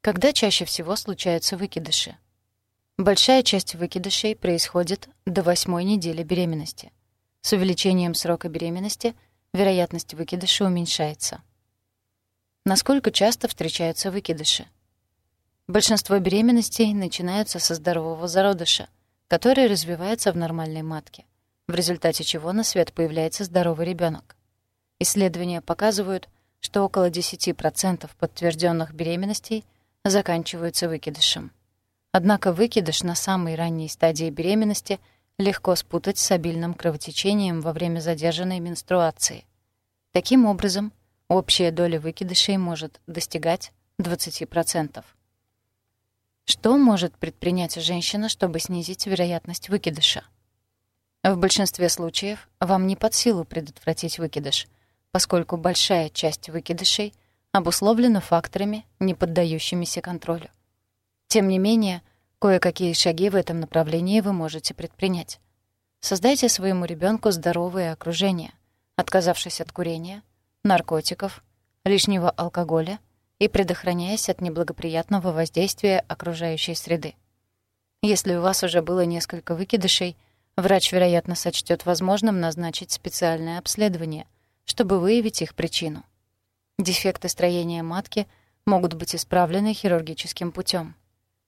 Когда чаще всего случаются выкидыши? Большая часть выкидышей происходит до восьмой недели беременности. С увеличением срока беременности вероятность выкидыша уменьшается. Насколько часто встречаются выкидыши? Большинство беременностей начинаются со здорового зародыша, который развивается в нормальной матке, в результате чего на свет появляется здоровый ребенок. Исследования показывают, что около 10% подтвержденных беременностей заканчиваются выкидышем. Однако выкидыш на самой ранней стадии беременности легко спутать с обильным кровотечением во время задержанной менструации. Таким образом, Общая доля выкидышей может достигать 20%. Что может предпринять женщина, чтобы снизить вероятность выкидыша? В большинстве случаев вам не под силу предотвратить выкидыш, поскольку большая часть выкидышей обусловлена факторами, не поддающимися контролю. Тем не менее, Кое-какие шаги в этом направлении вы можете предпринять. Создайте своему ребенку здоровое окружение, отказавшись от курения, наркотиков, лишнего алкоголя и предохраняясь от неблагоприятного воздействия окружающей среды. Если у вас уже было несколько выкидышей, врач, вероятно, сочтет возможным назначить специальное обследование, чтобы выявить их причину. Дефекты строения матки могут быть исправлены хирургическим путем.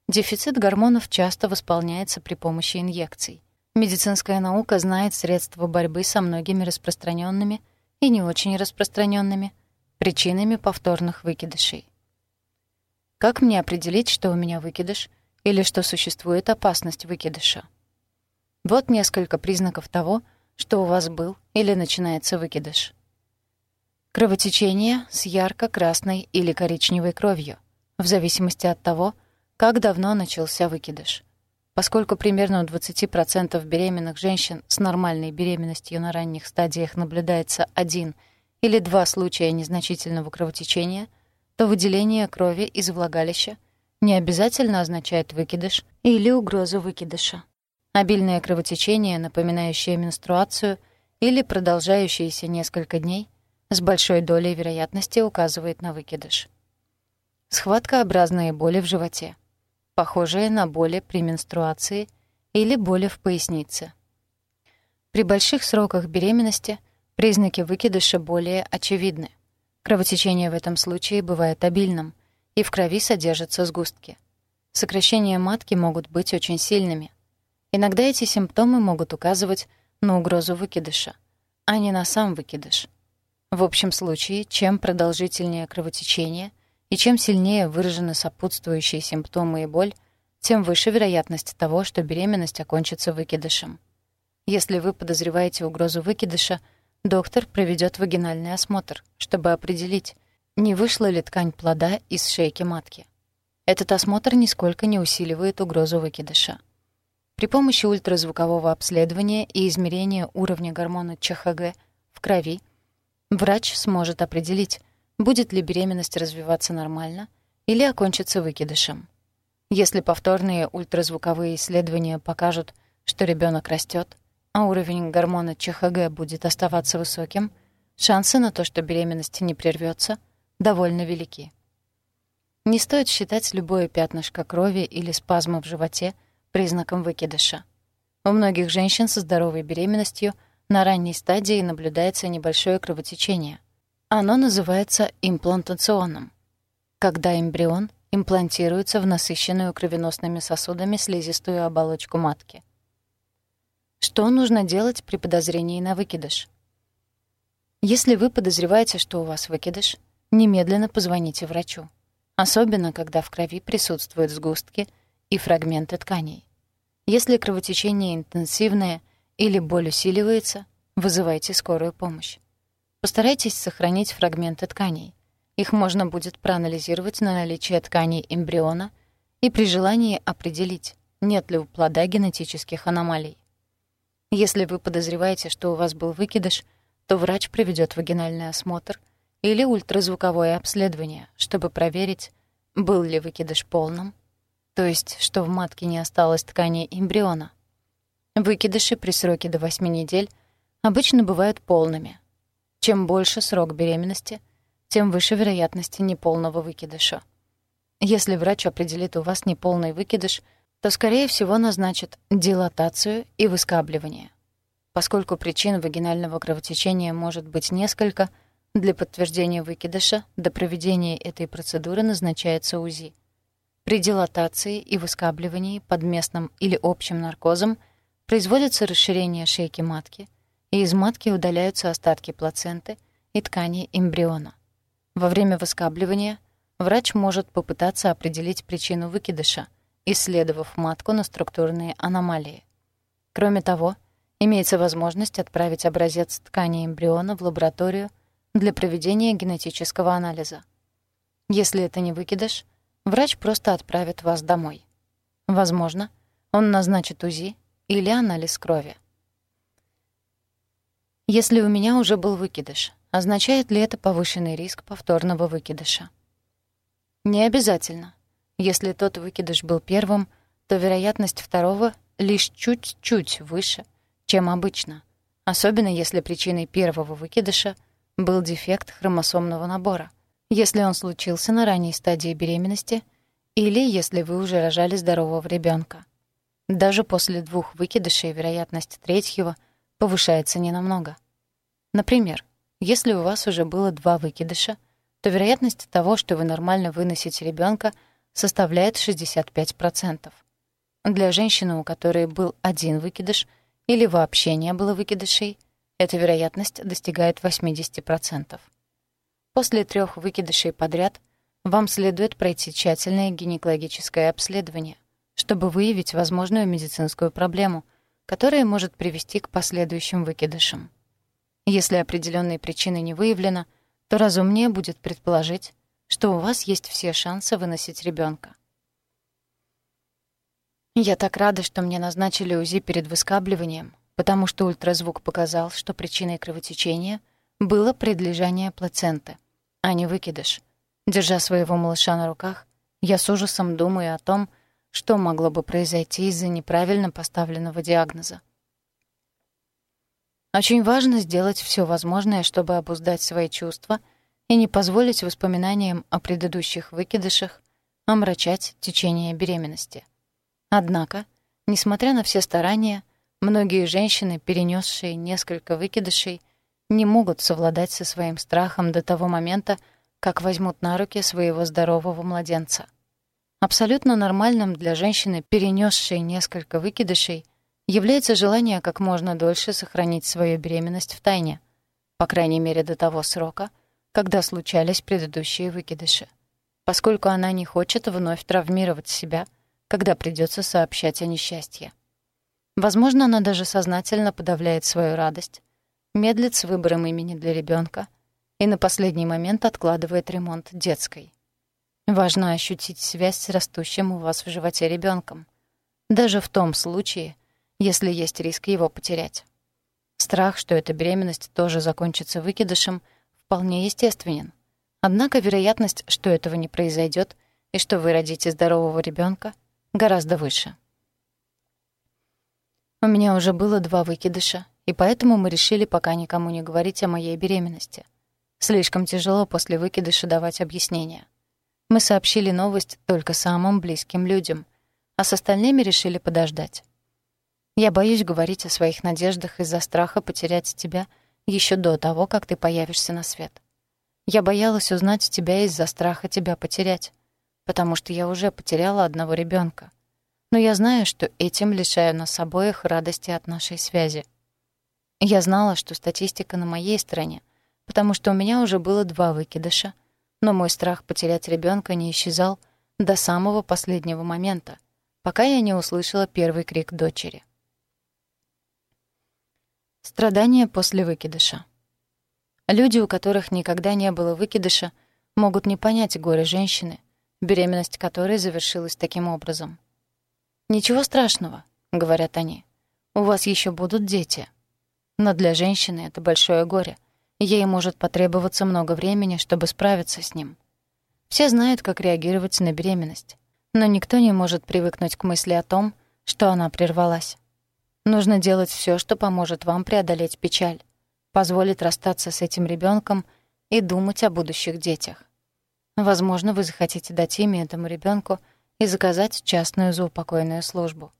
Дефицит гормонов часто восполняется при помощи инъекций. Медицинская наука знает средства борьбы со многими распространенными и не очень распространенными причинами повторных выкидышей. Как мне определить, что у меня выкидыш или что существует опасность выкидыша? Вот несколько признаков того, что у вас был или начинается выкидыш. Кровотечение с ярко-красной или коричневой кровью, в зависимости от того, как давно начался выкидыш? Поскольку примерно у 20% беременных женщин с нормальной беременностью на ранних стадиях наблюдается один или два случая незначительного кровотечения, то выделение крови из влагалища не обязательно означает выкидыш или угрозу выкидыша. Обильное кровотечение, напоминающее менструацию или продолжающееся несколько дней, с большой долей вероятности указывает на выкидыш. Схваткообразные боли в животе — похожие на боли при менструации или боли в пояснице. При больших сроках беременности признаки выкидыша более очевидны. Кровотечение в этом случае бывает обильным, и в крови содержатся сгустки. Сокращения матки могут быть очень сильными. Иногда эти симптомы могут указывать на угрозу выкидыша, а не на сам выкидыш. В общем случае, чем продолжительнее кровотечение — и чем сильнее выражены сопутствующие симптомы и боль, тем выше вероятность того, что беременность окончится выкидышем. Если вы подозреваете угрозу выкидыша, доктор проведет вагинальный осмотр, чтобы определить, не вышла ли ткань плода из шейки матки. Этот осмотр нисколько не усиливает угрозу выкидыша. При помощи ультразвукового обследования и измерения уровня гормона ЧХГ в крови врач сможет определить, будет ли беременность развиваться нормально или окончится выкидышем. Если повторные ультразвуковые исследования покажут, что ребенок растет, а уровень гормона ЧХГ будет оставаться высоким, шансы на то, что беременность не прервется, довольно велики. Не стоит считать любое пятнышко крови или спазма в животе признаком выкидыша. У многих женщин со здоровой беременностью на ранней стадии наблюдается небольшое кровотечение, оно называется имплантационным, когда эмбрион имплантируется в насыщенную кровеносными сосудами слизистую оболочку матки. Что нужно делать при подозрении на выкидыш? Если вы подозреваете, что у вас выкидыш, немедленно позвоните врачу, особенно когда в крови присутствуют сгустки и фрагменты тканей. Если кровотечение интенсивное или боль усиливается, вызывайте скорую помощь. Постарайтесь сохранить фрагменты тканей. Их можно будет проанализировать на наличие тканей эмбриона и при желании определить, нет ли у плода генетических аномалий. Если вы подозреваете, что у вас был выкидыш, то врач проведет вагинальный осмотр или ультразвуковое обследование, чтобы проверить, был ли выкидыш полным, то есть что в матке не осталось ткани эмбриона. Выкидыши при сроке до 8 недель обычно бывают полными, чем больше срок беременности, тем выше вероятность неполного выкидыша. Если врач определит у вас неполный выкидыш, то, скорее всего, назначит дилатацию и выскабливание. Поскольку причин вагинального кровотечения может быть несколько, для подтверждения выкидыша до проведения этой процедуры назначается УЗИ. При дилатации и выскабливании под местным или общим наркозом производится расширение шейки матки, и из матки удаляются остатки плаценты и ткани эмбриона. Во время выскабливания врач может попытаться определить причину выкидыша, исследовав матку на структурные аномалии. Кроме того, имеется возможность отправить образец ткани эмбриона в лабораторию для проведения генетического анализа. Если это не выкидыш, врач просто отправит вас домой. Возможно, он назначит УЗИ или анализ крови. Если у меня уже был выкидыш, означает ли это повышенный риск повторного выкидыша? Не обязательно. Если тот выкидыш был первым, то вероятность второго лишь чуть-чуть выше, чем обычно, особенно если причиной первого выкидыша был дефект хромосомного набора, если он случился на ранней стадии беременности или если вы уже рожали здорового ребенка. Даже после двух выкидышей вероятность третьего повышается ненамного. Например, если у вас уже было два выкидыша, то вероятность того, что вы нормально выносите ребенка, составляет 65%. Для женщины, у которой был один выкидыш или вообще не было выкидышей, эта вероятность достигает 80%. После трех выкидышей подряд вам следует пройти тщательное гинекологическое обследование, чтобы выявить возможную медицинскую проблему, которая может привести к последующим выкидышам. Если определенной причины не выявлено, то разумнее будет предположить, что у вас есть все шансы выносить ребенка. Я так рада, что мне назначили УЗИ перед выскабливанием, потому что ультразвук показал, что причиной кровотечения было предлежание плаценты, а не выкидыш. Держа своего малыша на руках, я с ужасом думаю о том, что могло бы произойти из-за неправильно поставленного диагноза. Очень важно сделать все возможное, чтобы обуздать свои чувства и не позволить воспоминаниям о предыдущих выкидышах омрачать течение беременности. Однако, несмотря на все старания, многие женщины, перенесшие несколько выкидышей, не могут совладать со своим страхом до того момента, как возьмут на руки своего здорового младенца. Абсолютно нормальным для женщины, перенесшей несколько выкидышей, является желание как можно дольше сохранить свою беременность в тайне, по крайней мере до того срока, когда случались предыдущие выкидыши, поскольку она не хочет вновь травмировать себя, когда придется сообщать о несчастье. Возможно, она даже сознательно подавляет свою радость, медлит с выбором имени для ребенка и на последний момент откладывает ремонт детской. Важно ощутить связь с растущим у вас в животе ребенком, даже в том случае, если есть риск его потерять. Страх, что эта беременность тоже закончится выкидышем, вполне естественен. Однако вероятность, что этого не произойдет и что вы родите здорового ребенка, гораздо выше. У меня уже было два выкидыша, и поэтому мы решили пока никому не говорить о моей беременности. Слишком тяжело после выкидыша давать объяснения. Мы сообщили новость только самым близким людям, а с остальными решили подождать. Я боюсь говорить о своих надеждах из-за страха потерять тебя еще до того, как ты появишься на свет. Я боялась узнать тебя из-за страха тебя потерять, потому что я уже потеряла одного ребенка. Но я знаю, что этим лишаю нас обоих радости от нашей связи. Я знала, что статистика на моей стороне, потому что у меня уже было два выкидыша, но мой страх потерять ребенка не исчезал до самого последнего момента, пока я не услышала первый крик дочери. Страдания после выкидыша. Люди, у которых никогда не было выкидыша, могут не понять горе женщины, беременность которой завершилась таким образом. «Ничего страшного», — говорят они, — «у вас еще будут дети». Но для женщины это большое горе. Ей может потребоваться много времени, чтобы справиться с ним. Все знают, как реагировать на беременность, но никто не может привыкнуть к мысли о том, что она прервалась. Нужно делать все, что поможет вам преодолеть печаль, позволит расстаться с этим ребенком и думать о будущих детях. Возможно, вы захотите дать имя этому ребенку и заказать частную заупокойную службу.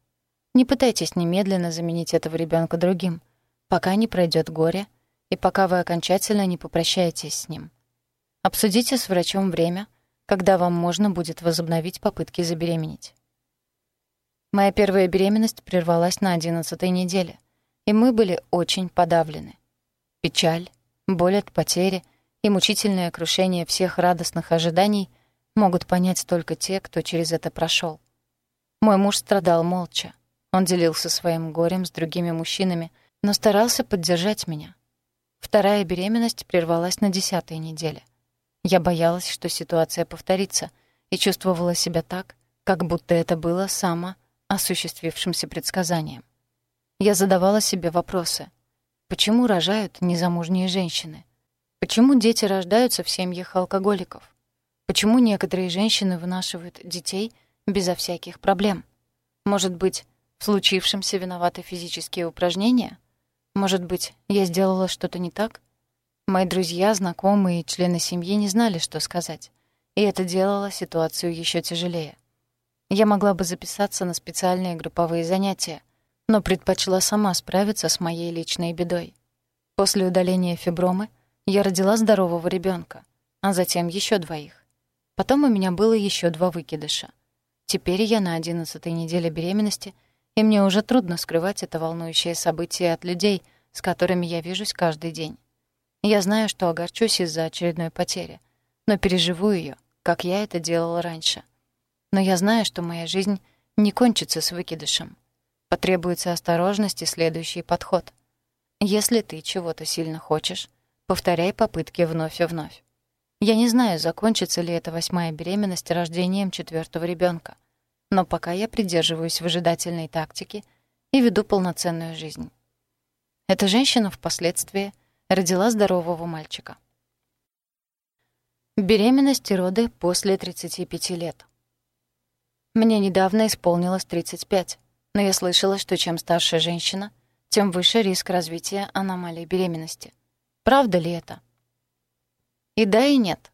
Не пытайтесь немедленно заменить этого ребенка другим, пока не пройдет горе и пока вы окончательно не попрощаетесь с ним. Обсудите с врачом время, когда вам можно будет возобновить попытки забеременеть. Моя первая беременность прервалась на одиннадцатой неделе, и мы были очень подавлены. Печаль, боль от потери и мучительное крушение всех радостных ожиданий могут понять только те, кто через это прошел. Мой муж страдал молча. Он делился своим горем с другими мужчинами, но старался поддержать меня. Вторая беременность прервалась на десятой неделе. Я боялась, что ситуация повторится, и чувствовала себя так, как будто это было само осуществившимся предсказанием. Я задавала себе вопросы. Почему рожают незамужние женщины? Почему дети рождаются в семьях алкоголиков? Почему некоторые женщины вынашивают детей безо всяких проблем? Может быть, в случившемся виноваты физические упражнения? Может быть, я сделала что-то не так? Мои друзья, знакомые и члены семьи не знали, что сказать. И это делало ситуацию еще тяжелее. Я могла бы записаться на специальные групповые занятия, но предпочла сама справиться с моей личной бедой. После удаления фибромы я родила здорового ребенка, а затем еще двоих. Потом у меня было еще два выкидыша. Теперь я на одиннадцатой неделе беременности, и мне уже трудно скрывать это волнующее событие от людей, с которыми я вижусь каждый день. Я знаю, что огорчусь из-за очередной потери, но переживу ее, как я это делала раньше. Но я знаю, что моя жизнь не кончится с выкидышем. Потребуется осторожность и следующий подход. Если ты чего-то сильно хочешь, повторяй попытки вновь и вновь. Я не знаю, закончится ли эта восьмая беременность рождением четвертого ребенка, но пока я придерживаюсь выжидательной тактики и веду полноценную жизнь. Эта женщина впоследствии — родила здорового мальчика. Беременность и роды после 35 лет. Мне недавно исполнилось 35, но я слышала, что чем старше женщина, тем выше риск развития аномалий беременности. Правда ли это? И да, и нет.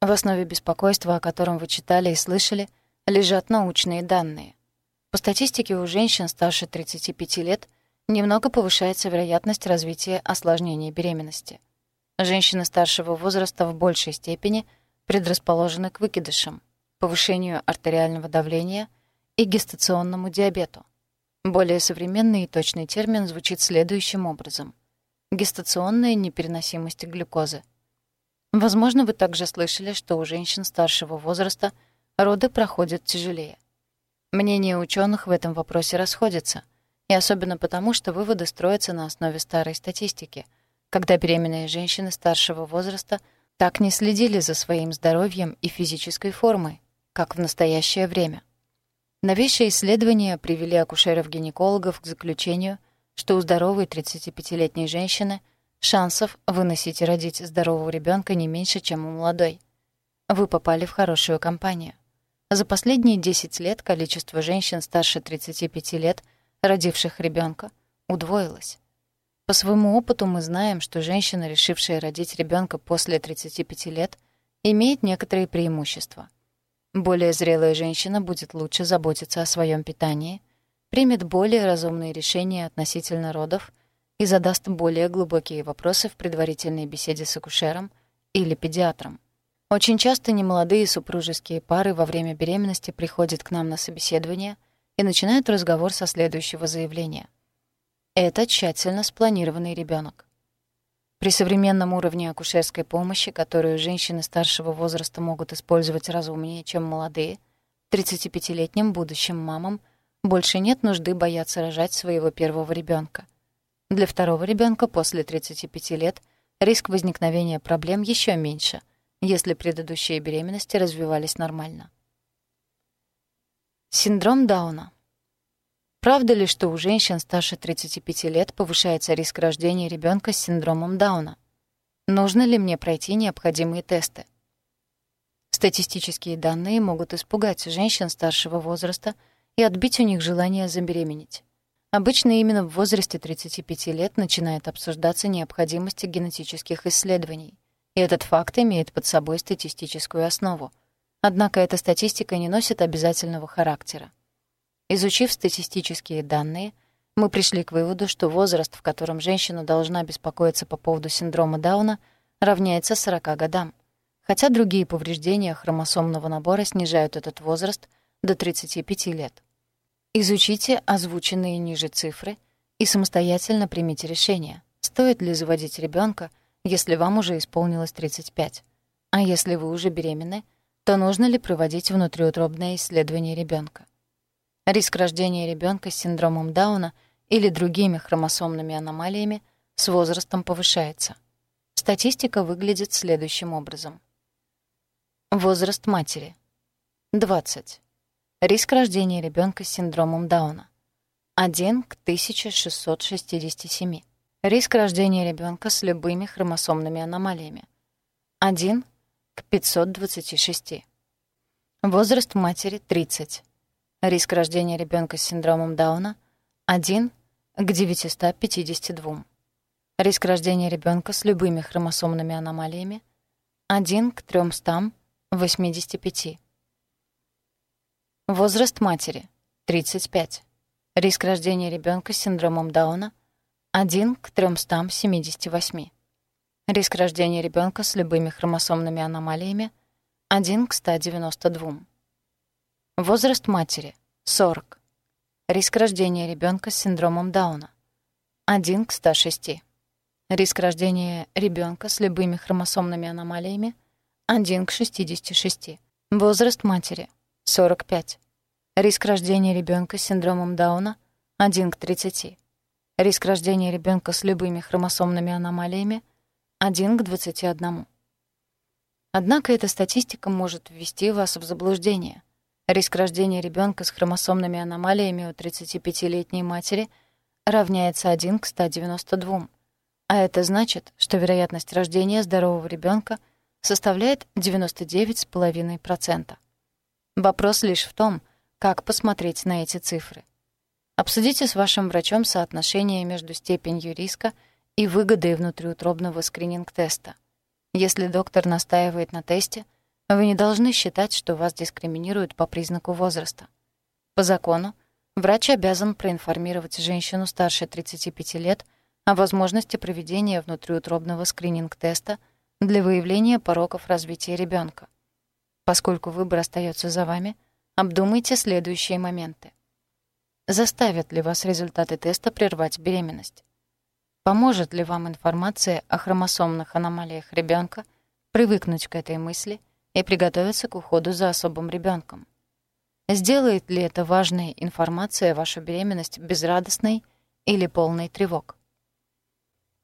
В основе беспокойства, о котором вы читали и слышали, лежат научные данные. По статистике у женщин старше 35 лет немного повышается вероятность развития осложнений беременности. Женщины старшего возраста в большей степени предрасположены к выкидышам, повышению артериального давления и гестационному диабету. Более современный и точный термин звучит следующим образом. Гестационная непереносимость глюкозы. Возможно, вы также слышали, что у женщин старшего возраста роды проходят тяжелее. Мнения ученых в этом вопросе расходятся — и особенно потому, что выводы строятся на основе старой статистики, когда беременные женщины старшего возраста так не следили за своим здоровьем и физической формой, как в настоящее время. Новейшие исследования привели акушеров-гинекологов к заключению, что у здоровой 35-летней женщины шансов выносить и родить здорового ребенка не меньше, чем у молодой. Вы попали в хорошую компанию. За последние 10 лет количество женщин старше 35 лет – родивших ребенка, удвоилось. По своему опыту мы знаем, что женщина, решившая родить ребенка после 35 лет, имеет некоторые преимущества. Более зрелая женщина будет лучше заботиться о своем питании, примет более разумные решения относительно родов и задаст более глубокие вопросы в предварительной беседе с акушером или педиатром. Очень часто немолодые супружеские пары во время беременности приходят к нам на собеседование — и начинают разговор со следующего заявления. Это тщательно спланированный ребенок. При современном уровне акушерской помощи, которую женщины старшего возраста могут использовать разумнее, чем молодые, 35-летним будущим мамам больше нет нужды бояться рожать своего первого ребенка. Для второго ребенка после 35 лет риск возникновения проблем еще меньше, если предыдущие беременности развивались нормально. Синдром Дауна. Правда ли, что у женщин старше 35 лет повышается риск рождения ребенка с синдромом Дауна? Нужно ли мне пройти необходимые тесты? Статистические данные могут испугать женщин старшего возраста и отбить у них желание забеременеть. Обычно именно в возрасте 35 лет начинает обсуждаться необходимость генетических исследований, и этот факт имеет под собой статистическую основу — Однако эта статистика не носит обязательного характера. Изучив статистические данные, мы пришли к выводу, что возраст, в котором женщина должна беспокоиться по поводу синдрома Дауна, равняется 40 годам, хотя другие повреждения хромосомного набора снижают этот возраст до 35 лет. Изучите озвученные ниже цифры и самостоятельно примите решение, стоит ли заводить ребенка, если вам уже исполнилось 35. А если вы уже беременны — то нужно ли проводить внутриутробное исследование ребенка. Риск рождения ребенка с синдромом Дауна или другими хромосомными аномалиями с возрастом повышается. Статистика выглядит следующим образом. Возраст матери. 20. Риск рождения ребенка с синдромом Дауна. 1 к 1667. Риск рождения ребенка с любыми хромосомными аномалиями. 1 к 526. Возраст матери — 30. Риск рождения ребенка с синдромом Дауна — 1 к 952. Риск рождения ребенка с любыми хромосомными аномалиями — 1 к 385. Возраст матери — 35. Риск рождения ребенка с синдромом Дауна — 1 к 378. Риск рождения ребенка с любыми хромосомными аномалиями — 1 к 192. Возраст матери — 40. Риск рождения ребенка с синдромом Дауна — 1 к 106. Риск рождения ребенка с любыми хромосомными аномалиями — 1 к 66. Возраст матери — 45. Риск рождения ребенка с синдромом Дауна — 1 к 30. Риск рождения ребенка с любыми хромосомными аномалиями — 1 к 21. Однако эта статистика может ввести вас в заблуждение. Риск рождения ребенка с хромосомными аномалиями у 35-летней матери равняется 1 к 192. А это значит, что вероятность рождения здорового ребенка составляет 99,5%. Вопрос лишь в том, как посмотреть на эти цифры. Обсудите с вашим врачом соотношение между степенью риска и выгодой внутриутробного скрининг-теста. Если доктор настаивает на тесте — вы не должны считать, что вас дискриминируют по признаку возраста. По закону, врач обязан проинформировать женщину старше 35 лет о возможности проведения внутриутробного скрининг-теста для выявления пороков развития ребенка. Поскольку выбор остается за вами, обдумайте следующие моменты. Заставят ли вас результаты теста прервать беременность? Поможет ли вам информация о хромосомных аномалиях ребенка привыкнуть к этой мысли и приготовиться к уходу за особым ребенком. Сделает ли эта важная информация вашу беременность безрадостной или полной тревог?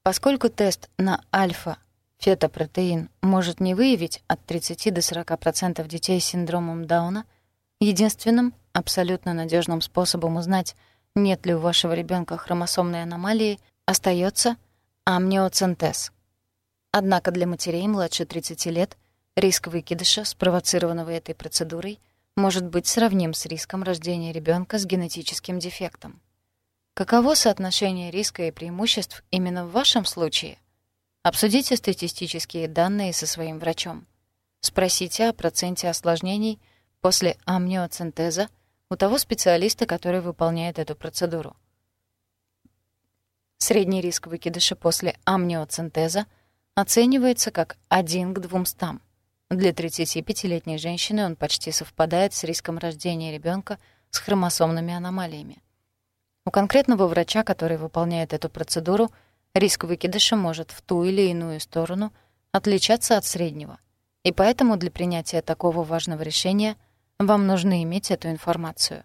Поскольку тест на альфа-фетопротеин может не выявить от 30 до 40% детей с синдромом Дауна, единственным абсолютно надежным способом узнать, нет ли у вашего ребенка хромосомной аномалии, остается амниоцентез. Однако для матерей младше 30 лет Риск выкидыша, спровоцированного этой процедурой, может быть сравним с риском рождения ребенка с генетическим дефектом. Каково соотношение риска и преимуществ именно в вашем случае? Обсудите статистические данные со своим врачом. Спросите о проценте осложнений после амниоцентеза у того специалиста, который выполняет эту процедуру. Средний риск выкидыша после амниоцентеза оценивается как 1 к 200. Для 35-летней женщины он почти совпадает с риском рождения ребенка с хромосомными аномалиями. У конкретного врача, который выполняет эту процедуру, риск выкидыша может в ту или иную сторону отличаться от среднего. И поэтому для принятия такого важного решения вам нужно иметь эту информацию.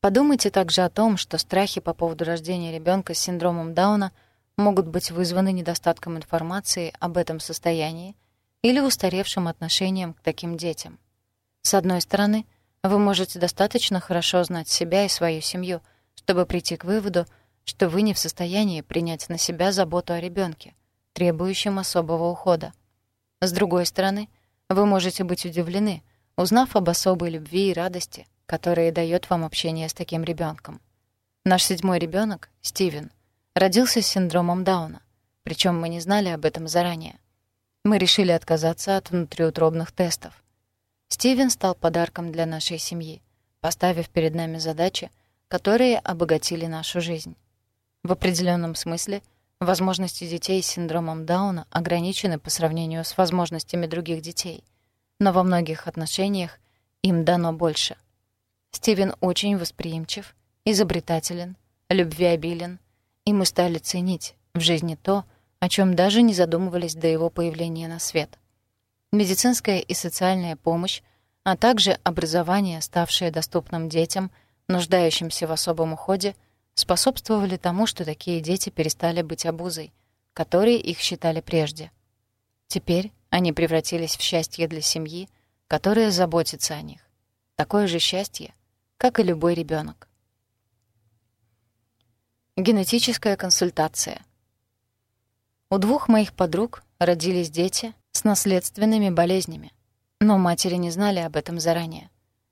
Подумайте также о том, что страхи по поводу рождения ребенка с синдромом Дауна могут быть вызваны недостатком информации об этом состоянии или устаревшим отношением к таким детям. С одной стороны, вы можете достаточно хорошо знать себя и свою семью, чтобы прийти к выводу, что вы не в состоянии принять на себя заботу о ребенке, требующем особого ухода. С другой стороны, вы можете быть удивлены, узнав об особой любви и радости, которые дает вам общение с таким ребенком. Наш седьмой ребенок, Стивен, родился с синдромом Дауна, причем мы не знали об этом заранее мы решили отказаться от внутриутробных тестов. Стивен стал подарком для нашей семьи, поставив перед нами задачи, которые обогатили нашу жизнь. В определенном смысле возможности детей с синдромом Дауна ограничены по сравнению с возможностями других детей, но во многих отношениях им дано больше. Стивен очень восприимчив, изобретателен, любвеобилен, и мы стали ценить в жизни то, о чем даже не задумывались до его появления на свет. Медицинская и социальная помощь, а также образование, ставшее доступным детям, нуждающимся в особом уходе, способствовали тому, что такие дети перестали быть обузой, которой их считали прежде. Теперь они превратились в счастье для семьи, которая заботится о них. Такое же счастье, как и любой ребенок. Генетическая консультация — у двух моих подруг родились дети с наследственными болезнями, но матери не знали об этом заранее.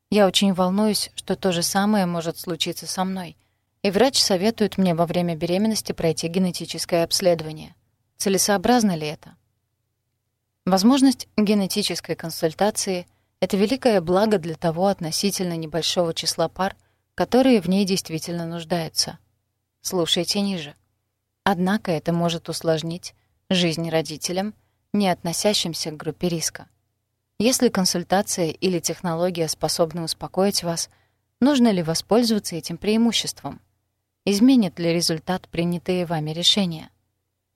Я очень волнуюсь, что то же самое может случиться со мной. И врач советует мне во время беременности пройти генетическое обследование. Целесообразно ли это? Возможность генетической консультации — это великое благо для того относительно небольшого числа пар, которые в ней действительно нуждаются. Слушайте ниже. Однако это может усложнить жизнь родителям, не относящимся к группе риска. Если консультация или технология способны успокоить вас, нужно ли воспользоваться этим преимуществом? Изменит ли результат принятые вами решения?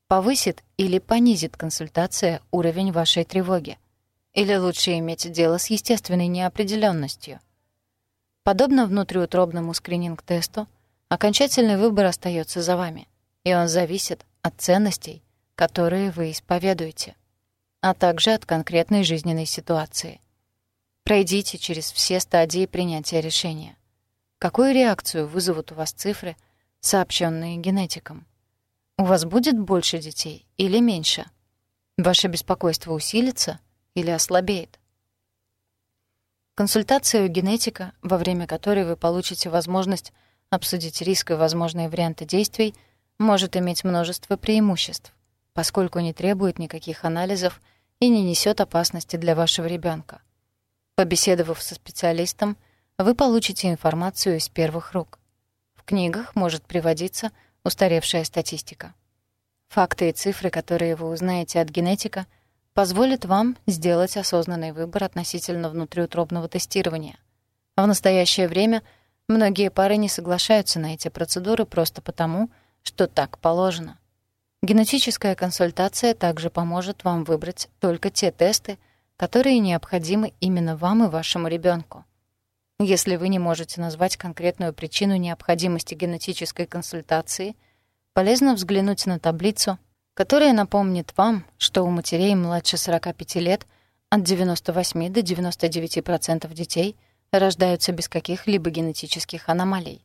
Повысит или понизит консультация уровень вашей тревоги? Или лучше иметь дело с естественной неопределенностью? Подобно внутриутробному скрининг-тесту, окончательный выбор остается за вами, и он зависит от ценностей, которые вы исповедуете а также от конкретной жизненной ситуации. Пройдите через все стадии принятия решения. Какую реакцию вызовут у вас цифры, сообщенные генетиком? У вас будет больше детей или меньше? Ваше беспокойство усилится или ослабеет? Консультация у генетика, во время которой вы получите возможность обсудить риск и возможные варианты действий, может иметь множество преимуществ, поскольку не требует никаких анализов – и не несет опасности для вашего ребенка. Побеседовав со специалистом, вы получите информацию из первых рук. В книгах может приводиться устаревшая статистика. Факты и цифры, которые вы узнаете от генетика, позволят вам сделать осознанный выбор относительно внутриутробного тестирования. В настоящее время многие пары не соглашаются на эти процедуры просто потому, что так положено. Генетическая консультация также поможет вам выбрать только те тесты, которые необходимы именно вам и вашему ребенку. Если вы не можете назвать конкретную причину необходимости генетической консультации, полезно взглянуть на таблицу, которая напомнит вам, что у матерей младше 45 лет от 98 до 99% детей рождаются без каких-либо генетических аномалий.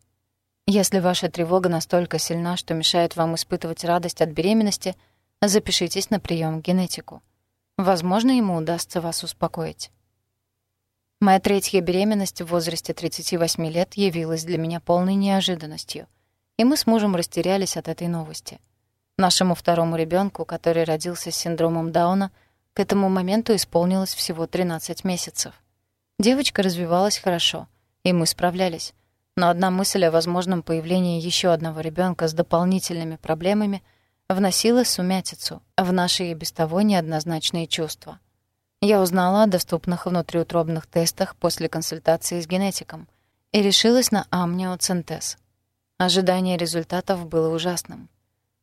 Если ваша тревога настолько сильна, что мешает вам испытывать радость от беременности, запишитесь на прием к генетику. Возможно, ему удастся вас успокоить. Моя третья беременность в возрасте 38 лет явилась для меня полной неожиданностью, и мы с мужем растерялись от этой новости. Нашему второму ребенку, который родился с синдромом Дауна, к этому моменту исполнилось всего 13 месяцев. Девочка развивалась хорошо, и мы справлялись, но одна мысль о возможном появлении еще одного ребенка с дополнительными проблемами вносила сумятицу в наши и без того неоднозначные чувства. Я узнала о доступных внутриутробных тестах после консультации с генетиком и решилась на амниоцентез. Ожидание результатов было ужасным.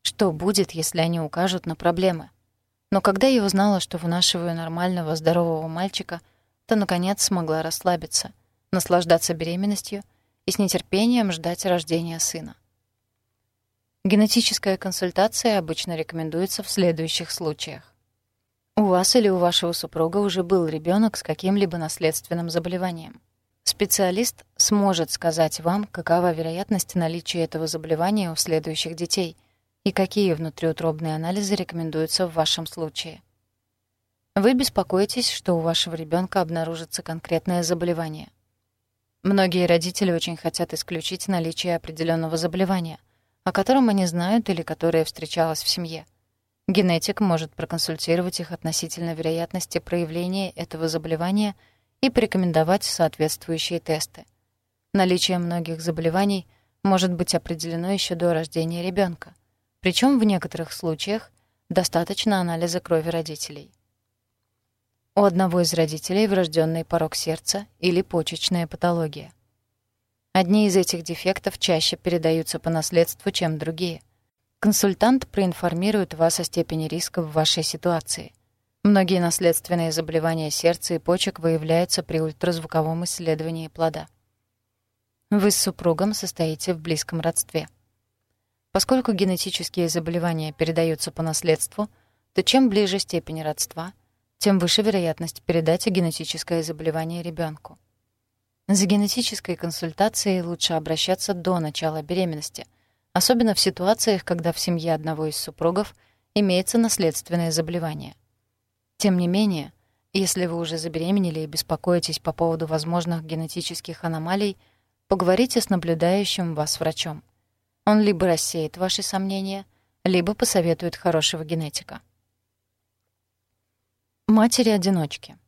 Что будет, если они укажут на проблемы? Но когда я узнала, что вынашиваю нормального, здорового мальчика, то, наконец, смогла расслабиться, наслаждаться беременностью — и с нетерпением ждать рождения сына. Генетическая консультация обычно рекомендуется в следующих случаях. У вас или у вашего супруга уже был ребенок с каким-либо наследственным заболеванием. Специалист сможет сказать вам, какова вероятность наличия этого заболевания у следующих детей и какие внутриутробные анализы рекомендуются в вашем случае. Вы беспокоитесь, что у вашего ребенка обнаружится конкретное заболевание. Многие родители очень хотят исключить наличие определенного заболевания, о котором они знают или которое встречалось в семье. Генетик может проконсультировать их относительно вероятности проявления этого заболевания и порекомендовать соответствующие тесты. Наличие многих заболеваний может быть определено еще до рождения ребенка, причем в некоторых случаях достаточно анализа крови родителей. У одного из родителей врожденный порог сердца или почечная патология. Одни из этих дефектов чаще передаются по наследству, чем другие. Консультант проинформирует вас о степени риска в вашей ситуации. Многие наследственные заболевания сердца и почек выявляются при ультразвуковом исследовании плода. Вы с супругом состоите в близком родстве. Поскольку генетические заболевания передаются по наследству, то чем ближе степень родства — тем выше вероятность передать генетическое заболевание ребенку. За генетической консультацией лучше обращаться до начала беременности, особенно в ситуациях, когда в семье одного из супругов имеется наследственное заболевание. Тем не менее, Если вы уже забеременели и беспокоитесь по поводу возможных генетических аномалий, поговорите с наблюдающим вас врачом. Он либо рассеет ваши сомнения, либо посоветует хорошего генетика. Матери-одиночки.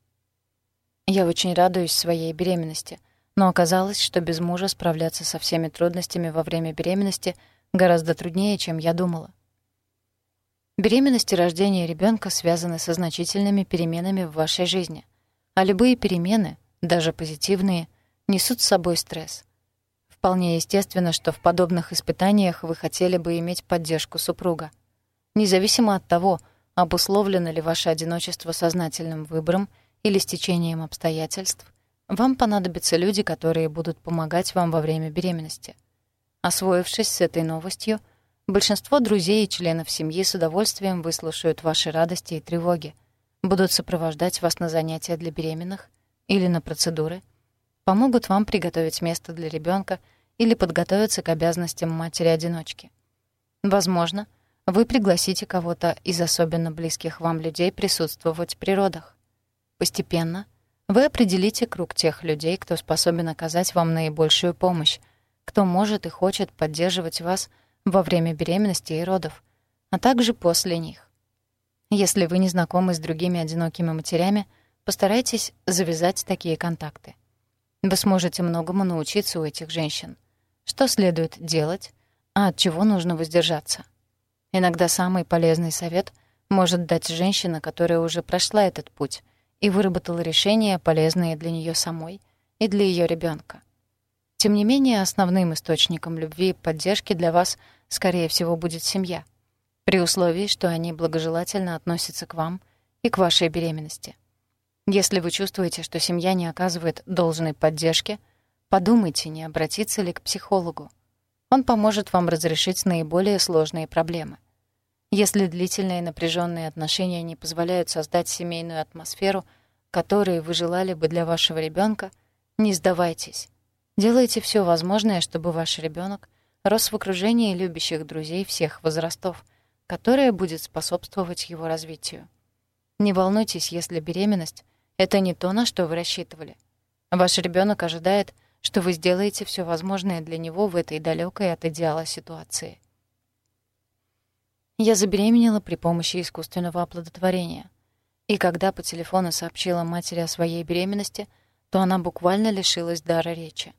Я очень радуюсь своей беременности, но оказалось, что без мужа справляться со всеми трудностями во время беременности гораздо труднее, чем я думала. Беременность и рождение ребенка связаны со значительными переменами в вашей жизни, а любые перемены, даже позитивные, несут с собой стресс. Вполне естественно, что в подобных испытаниях вы хотели бы иметь поддержку супруга. Независимо от того, обусловлено ли ваше одиночество сознательным выбором или стечением обстоятельств, вам понадобятся люди, которые будут помогать вам во время беременности. Освоившись с этой новостью, Большинство друзей и членов семьи с удовольствием выслушают ваши радости и тревоги, будут сопровождать вас на занятия для беременных или на процедуры, помогут вам приготовить место для ребенка или подготовиться к обязанностям матери-одиночки. Возможно, вы пригласите кого-то из особенно близких вам людей присутствовать при родах. Постепенно вы определите круг тех людей, кто способен оказать вам наибольшую помощь, кто может и хочет поддерживать вас – во время беременности и родов, а также после них. Если вы не знакомы с другими одинокими матерями, постарайтесь завязать такие контакты. Вы сможете многому научиться у этих женщин. Что следует делать, а от чего нужно воздержаться. Иногда самый полезный совет может дать женщина, которая уже прошла этот путь и выработала решения, полезные для нее самой и для ее ребенка. Тем не менее, основным источником любви и поддержки для вас, скорее всего, будет семья, при условии, что они благожелательно относятся к вам и к вашей беременности. Если вы чувствуете, что семья не оказывает должной поддержки, подумайте, не обратиться ли к психологу. Он поможет вам разрешить наиболее сложные проблемы. Если длительные напряженные отношения не позволяют создать семейную атмосферу, которую вы желали бы для вашего ребенка, не сдавайтесь. Делайте все возможное, чтобы ваш ребенок рос в окружении любящих друзей всех возрастов, которое будет способствовать его развитию. Не волнуйтесь, если беременность — это не то, на что вы рассчитывали. Ваш ребенок ожидает, что вы сделаете все возможное для него в этой далекой от идеала ситуации. Я забеременела при помощи искусственного оплодотворения. И когда по телефону сообщила матери о своей беременности, то она буквально лишилась дара речи.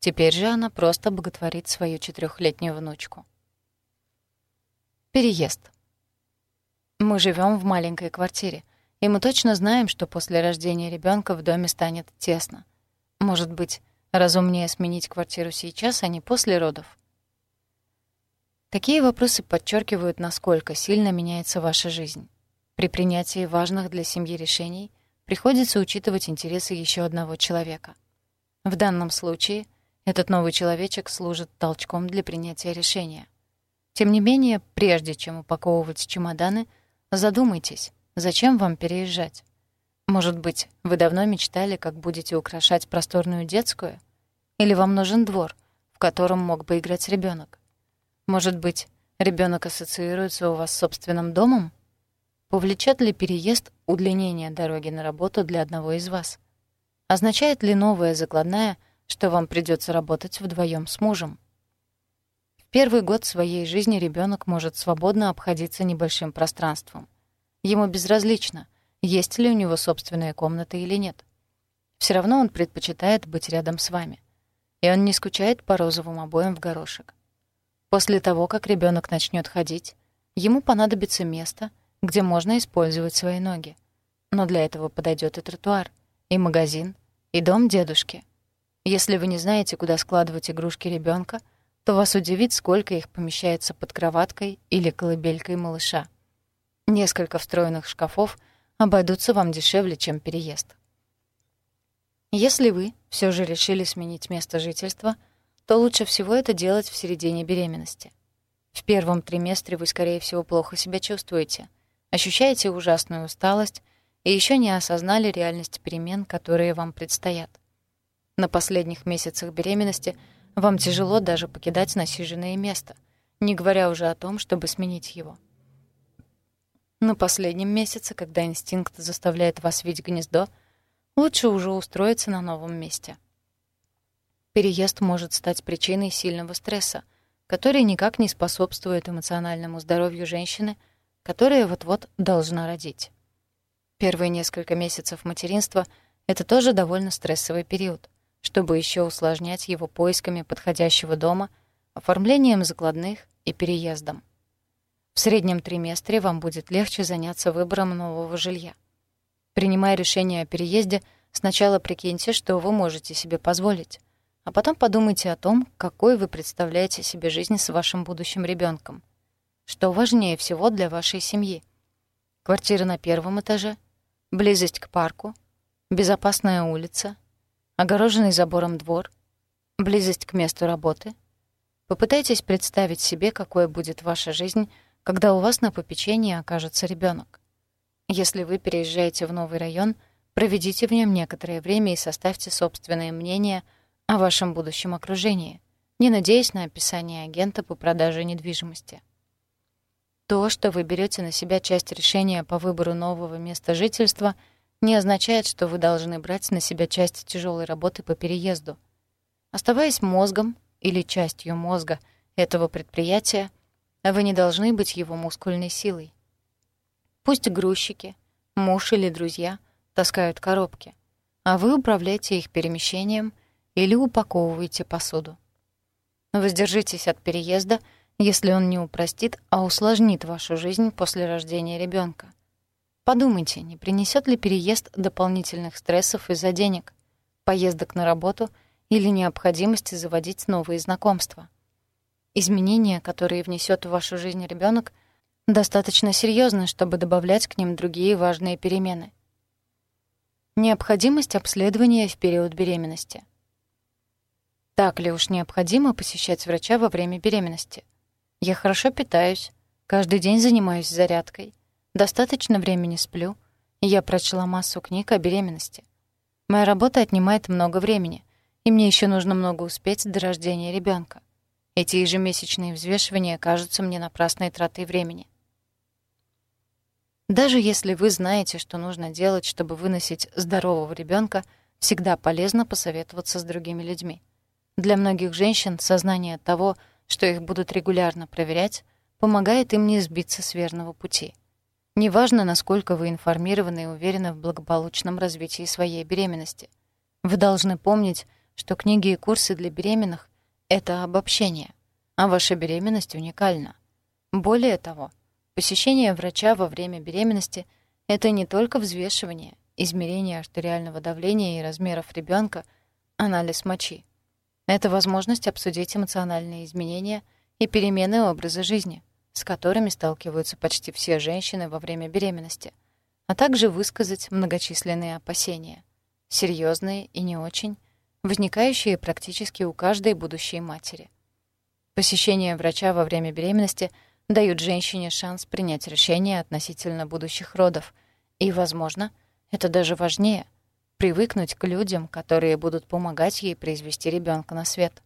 Теперь же она просто боготворит свою четырехлетнюю внучку. Переезд. Мы живем в маленькой квартире, и мы точно знаем, что после рождения ребенка в доме станет тесно. Может быть, разумнее сменить квартиру сейчас, а не после родов? Такие вопросы подчеркивают, насколько сильно меняется ваша жизнь. При принятии важных для семьи решений приходится учитывать интересы еще одного человека. В данном случае — этот новый человечек служит толчком для принятия решения. Тем не менее, прежде чем упаковывать чемоданы, задумайтесь, зачем вам переезжать. Может быть, вы давно мечтали, как будете украшать просторную детскую? Или вам нужен двор, в котором мог бы играть ребенок? Может быть, ребенок ассоциируется у вас с собственным домом? Повлечет ли переезд удлинение дороги на работу для одного из вас? Означает ли новая закладная — что вам придется работать вдвоем с мужем. В первый год своей жизни ребенок может свободно обходиться небольшим пространством. Ему безразлично, есть ли у него собственная комната или нет. Все равно он предпочитает быть рядом с вами. И он не скучает по розовым обоям в горошек. После того, как ребенок начнет ходить, ему понадобится место, где можно использовать свои ноги. Но для этого подойдет и тротуар, и магазин, и дом дедушки — если вы не знаете, куда складывать игрушки ребенка, то вас удивит, сколько их помещается под кроваткой или колыбелькой малыша. Несколько встроенных шкафов обойдутся вам дешевле, чем переезд. Если вы все же решили сменить место жительства, то лучше всего это делать в середине беременности. В первом триместре вы, скорее всего, плохо себя чувствуете, ощущаете ужасную усталость и еще не осознали реальность перемен, которые вам предстоят. На последних месяцах беременности вам тяжело даже покидать насиженное место, не говоря уже о том, чтобы сменить его. На последнем месяце, когда инстинкт заставляет вас видеть гнездо, лучше уже устроиться на новом месте. Переезд может стать причиной сильного стресса, который никак не способствует эмоциональному здоровью женщины, которая вот-вот должна родить. Первые несколько месяцев материнства — это тоже довольно стрессовый период, чтобы еще усложнять его поисками подходящего дома, оформлением закладных и переездом. В среднем триместре вам будет легче заняться выбором нового жилья. Принимая решение о переезде, сначала прикиньте, что вы можете себе позволить, а потом подумайте о том, какой вы представляете себе жизнь с вашим будущим ребенком. Что важнее всего для вашей семьи? Квартира на первом этаже, близость к парку, безопасная улица, огороженный забором двор, близость к месту работы. Попытайтесь представить себе, какой будет ваша жизнь когда у вас на попечении окажется ребенок. Если вы переезжаете в новый район, проведите в нем некоторое время и составьте собственное мнение о вашем будущем окружении, не надеясь на описание агента по продаже недвижимости. То, что вы берете на себя часть решения по выбору нового места жительства, не означает, что вы должны брать на себя часть тяжелой работы по переезду. Оставаясь мозгом или частью мозга этого предприятия, вы не должны быть его мускульной силой. Пусть грузчики, муж или друзья таскают коробки, а вы управляете их перемещением или упаковываете посуду. Воздержитесь от переезда, если он не упростит, а усложнит вашу жизнь после рождения ребенка. Подумайте, не принесет ли переезд дополнительных стрессов из-за денег, поездок на работу или необходимости заводить новые знакомства. Изменения, которые внесет в вашу жизнь ребенок, достаточно серьезны, чтобы добавлять к ним другие важные перемены. Необходимость обследования в период беременности. Так ли уж необходимо посещать врача во время беременности? Я хорошо питаюсь, каждый день занимаюсь зарядкой, достаточно времени сплю, и я прочла массу книг о беременности. Моя работа отнимает много времени, и мне еще нужно много успеть до рождения ребенка. Эти ежемесячные взвешивания кажутся мне напрасной тратой времени. Даже если вы знаете, что нужно делать, чтобы выносить здорового ребенка, всегда полезно посоветоваться с другими людьми. Для многих женщин сознание того, что их будут регулярно проверять, помогает им не сбиться с верного пути. Неважно, насколько вы информированы и уверены в благополучном развитии своей беременности. Вы должны помнить, что книги и курсы для беременных это обобщение, а ваша беременность уникальна. Более того, посещение врача во время беременности — это не только взвешивание, измерение артериального давления и размеров ребенка, анализ мочи. Это возможность обсудить эмоциональные изменения и перемены образа жизни, с которыми сталкиваются почти все женщины во время беременности, а также высказать многочисленные опасения, серьезные и не очень, возникающие практически у каждой будущей матери. Посещение врача во время беременности дают женщине шанс принять решение относительно будущих родов, и, возможно, это даже важнее — привыкнуть к людям, которые будут помогать ей произвести ребенка на свет.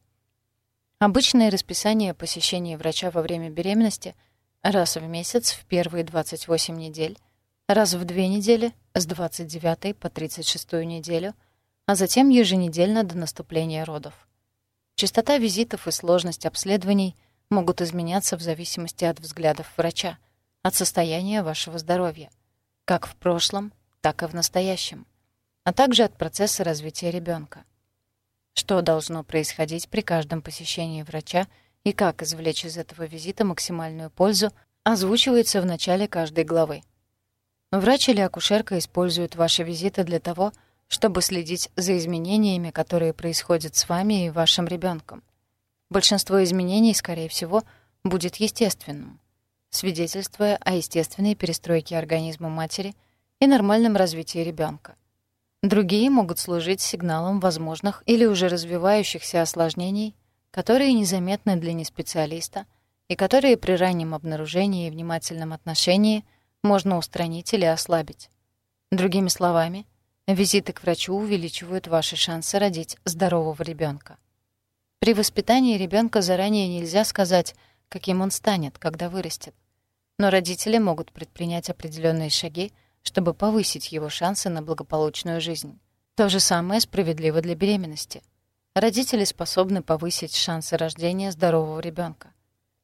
Обычное расписание посещения врача во время беременности — раз в месяц в первые 28 недель, раз в две недели с 29 по 36 неделю — а затем еженедельно до наступления родов. Частота визитов и сложность обследований могут изменяться в зависимости от взглядов врача, от состояния вашего здоровья, как в прошлом, так и в настоящем, а также от процесса развития ребенка. Что должно происходить при каждом посещении врача и как извлечь из этого визита максимальную пользу, озвучивается в начале каждой главы. Врач или акушерка используют ваши визиты для того, чтобы следить за изменениями, которые происходят с вами и вашим ребенком. Большинство изменений, скорее всего, будет естественным, свидетельствуя о естественной перестройке организма матери и нормальном развитии ребенка. Другие могут служить сигналом возможных или уже развивающихся осложнений, которые незаметны для неспециалиста и которые при раннем обнаружении и внимательном отношении можно устранить или ослабить. Другими словами — Визиты к врачу увеличивают ваши шансы родить здорового ребенка. При воспитании ребенка заранее нельзя сказать, каким он станет, когда вырастет. но родители могут предпринять определенные шаги, чтобы повысить его шансы на благополучную жизнь. То же самое справедливо для беременности. Родители способны повысить шансы рождения здорового ребенка.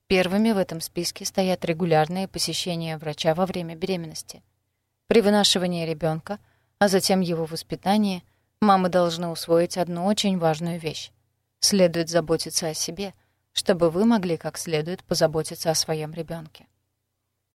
Первыми в этом списке стоят регулярные посещения врача во время беременности. При вынашивании ребенка, а затем его воспитании, мамы должны усвоить одну очень важную вещь. Следует заботиться о себе, чтобы вы могли как следует позаботиться о своем ребенке.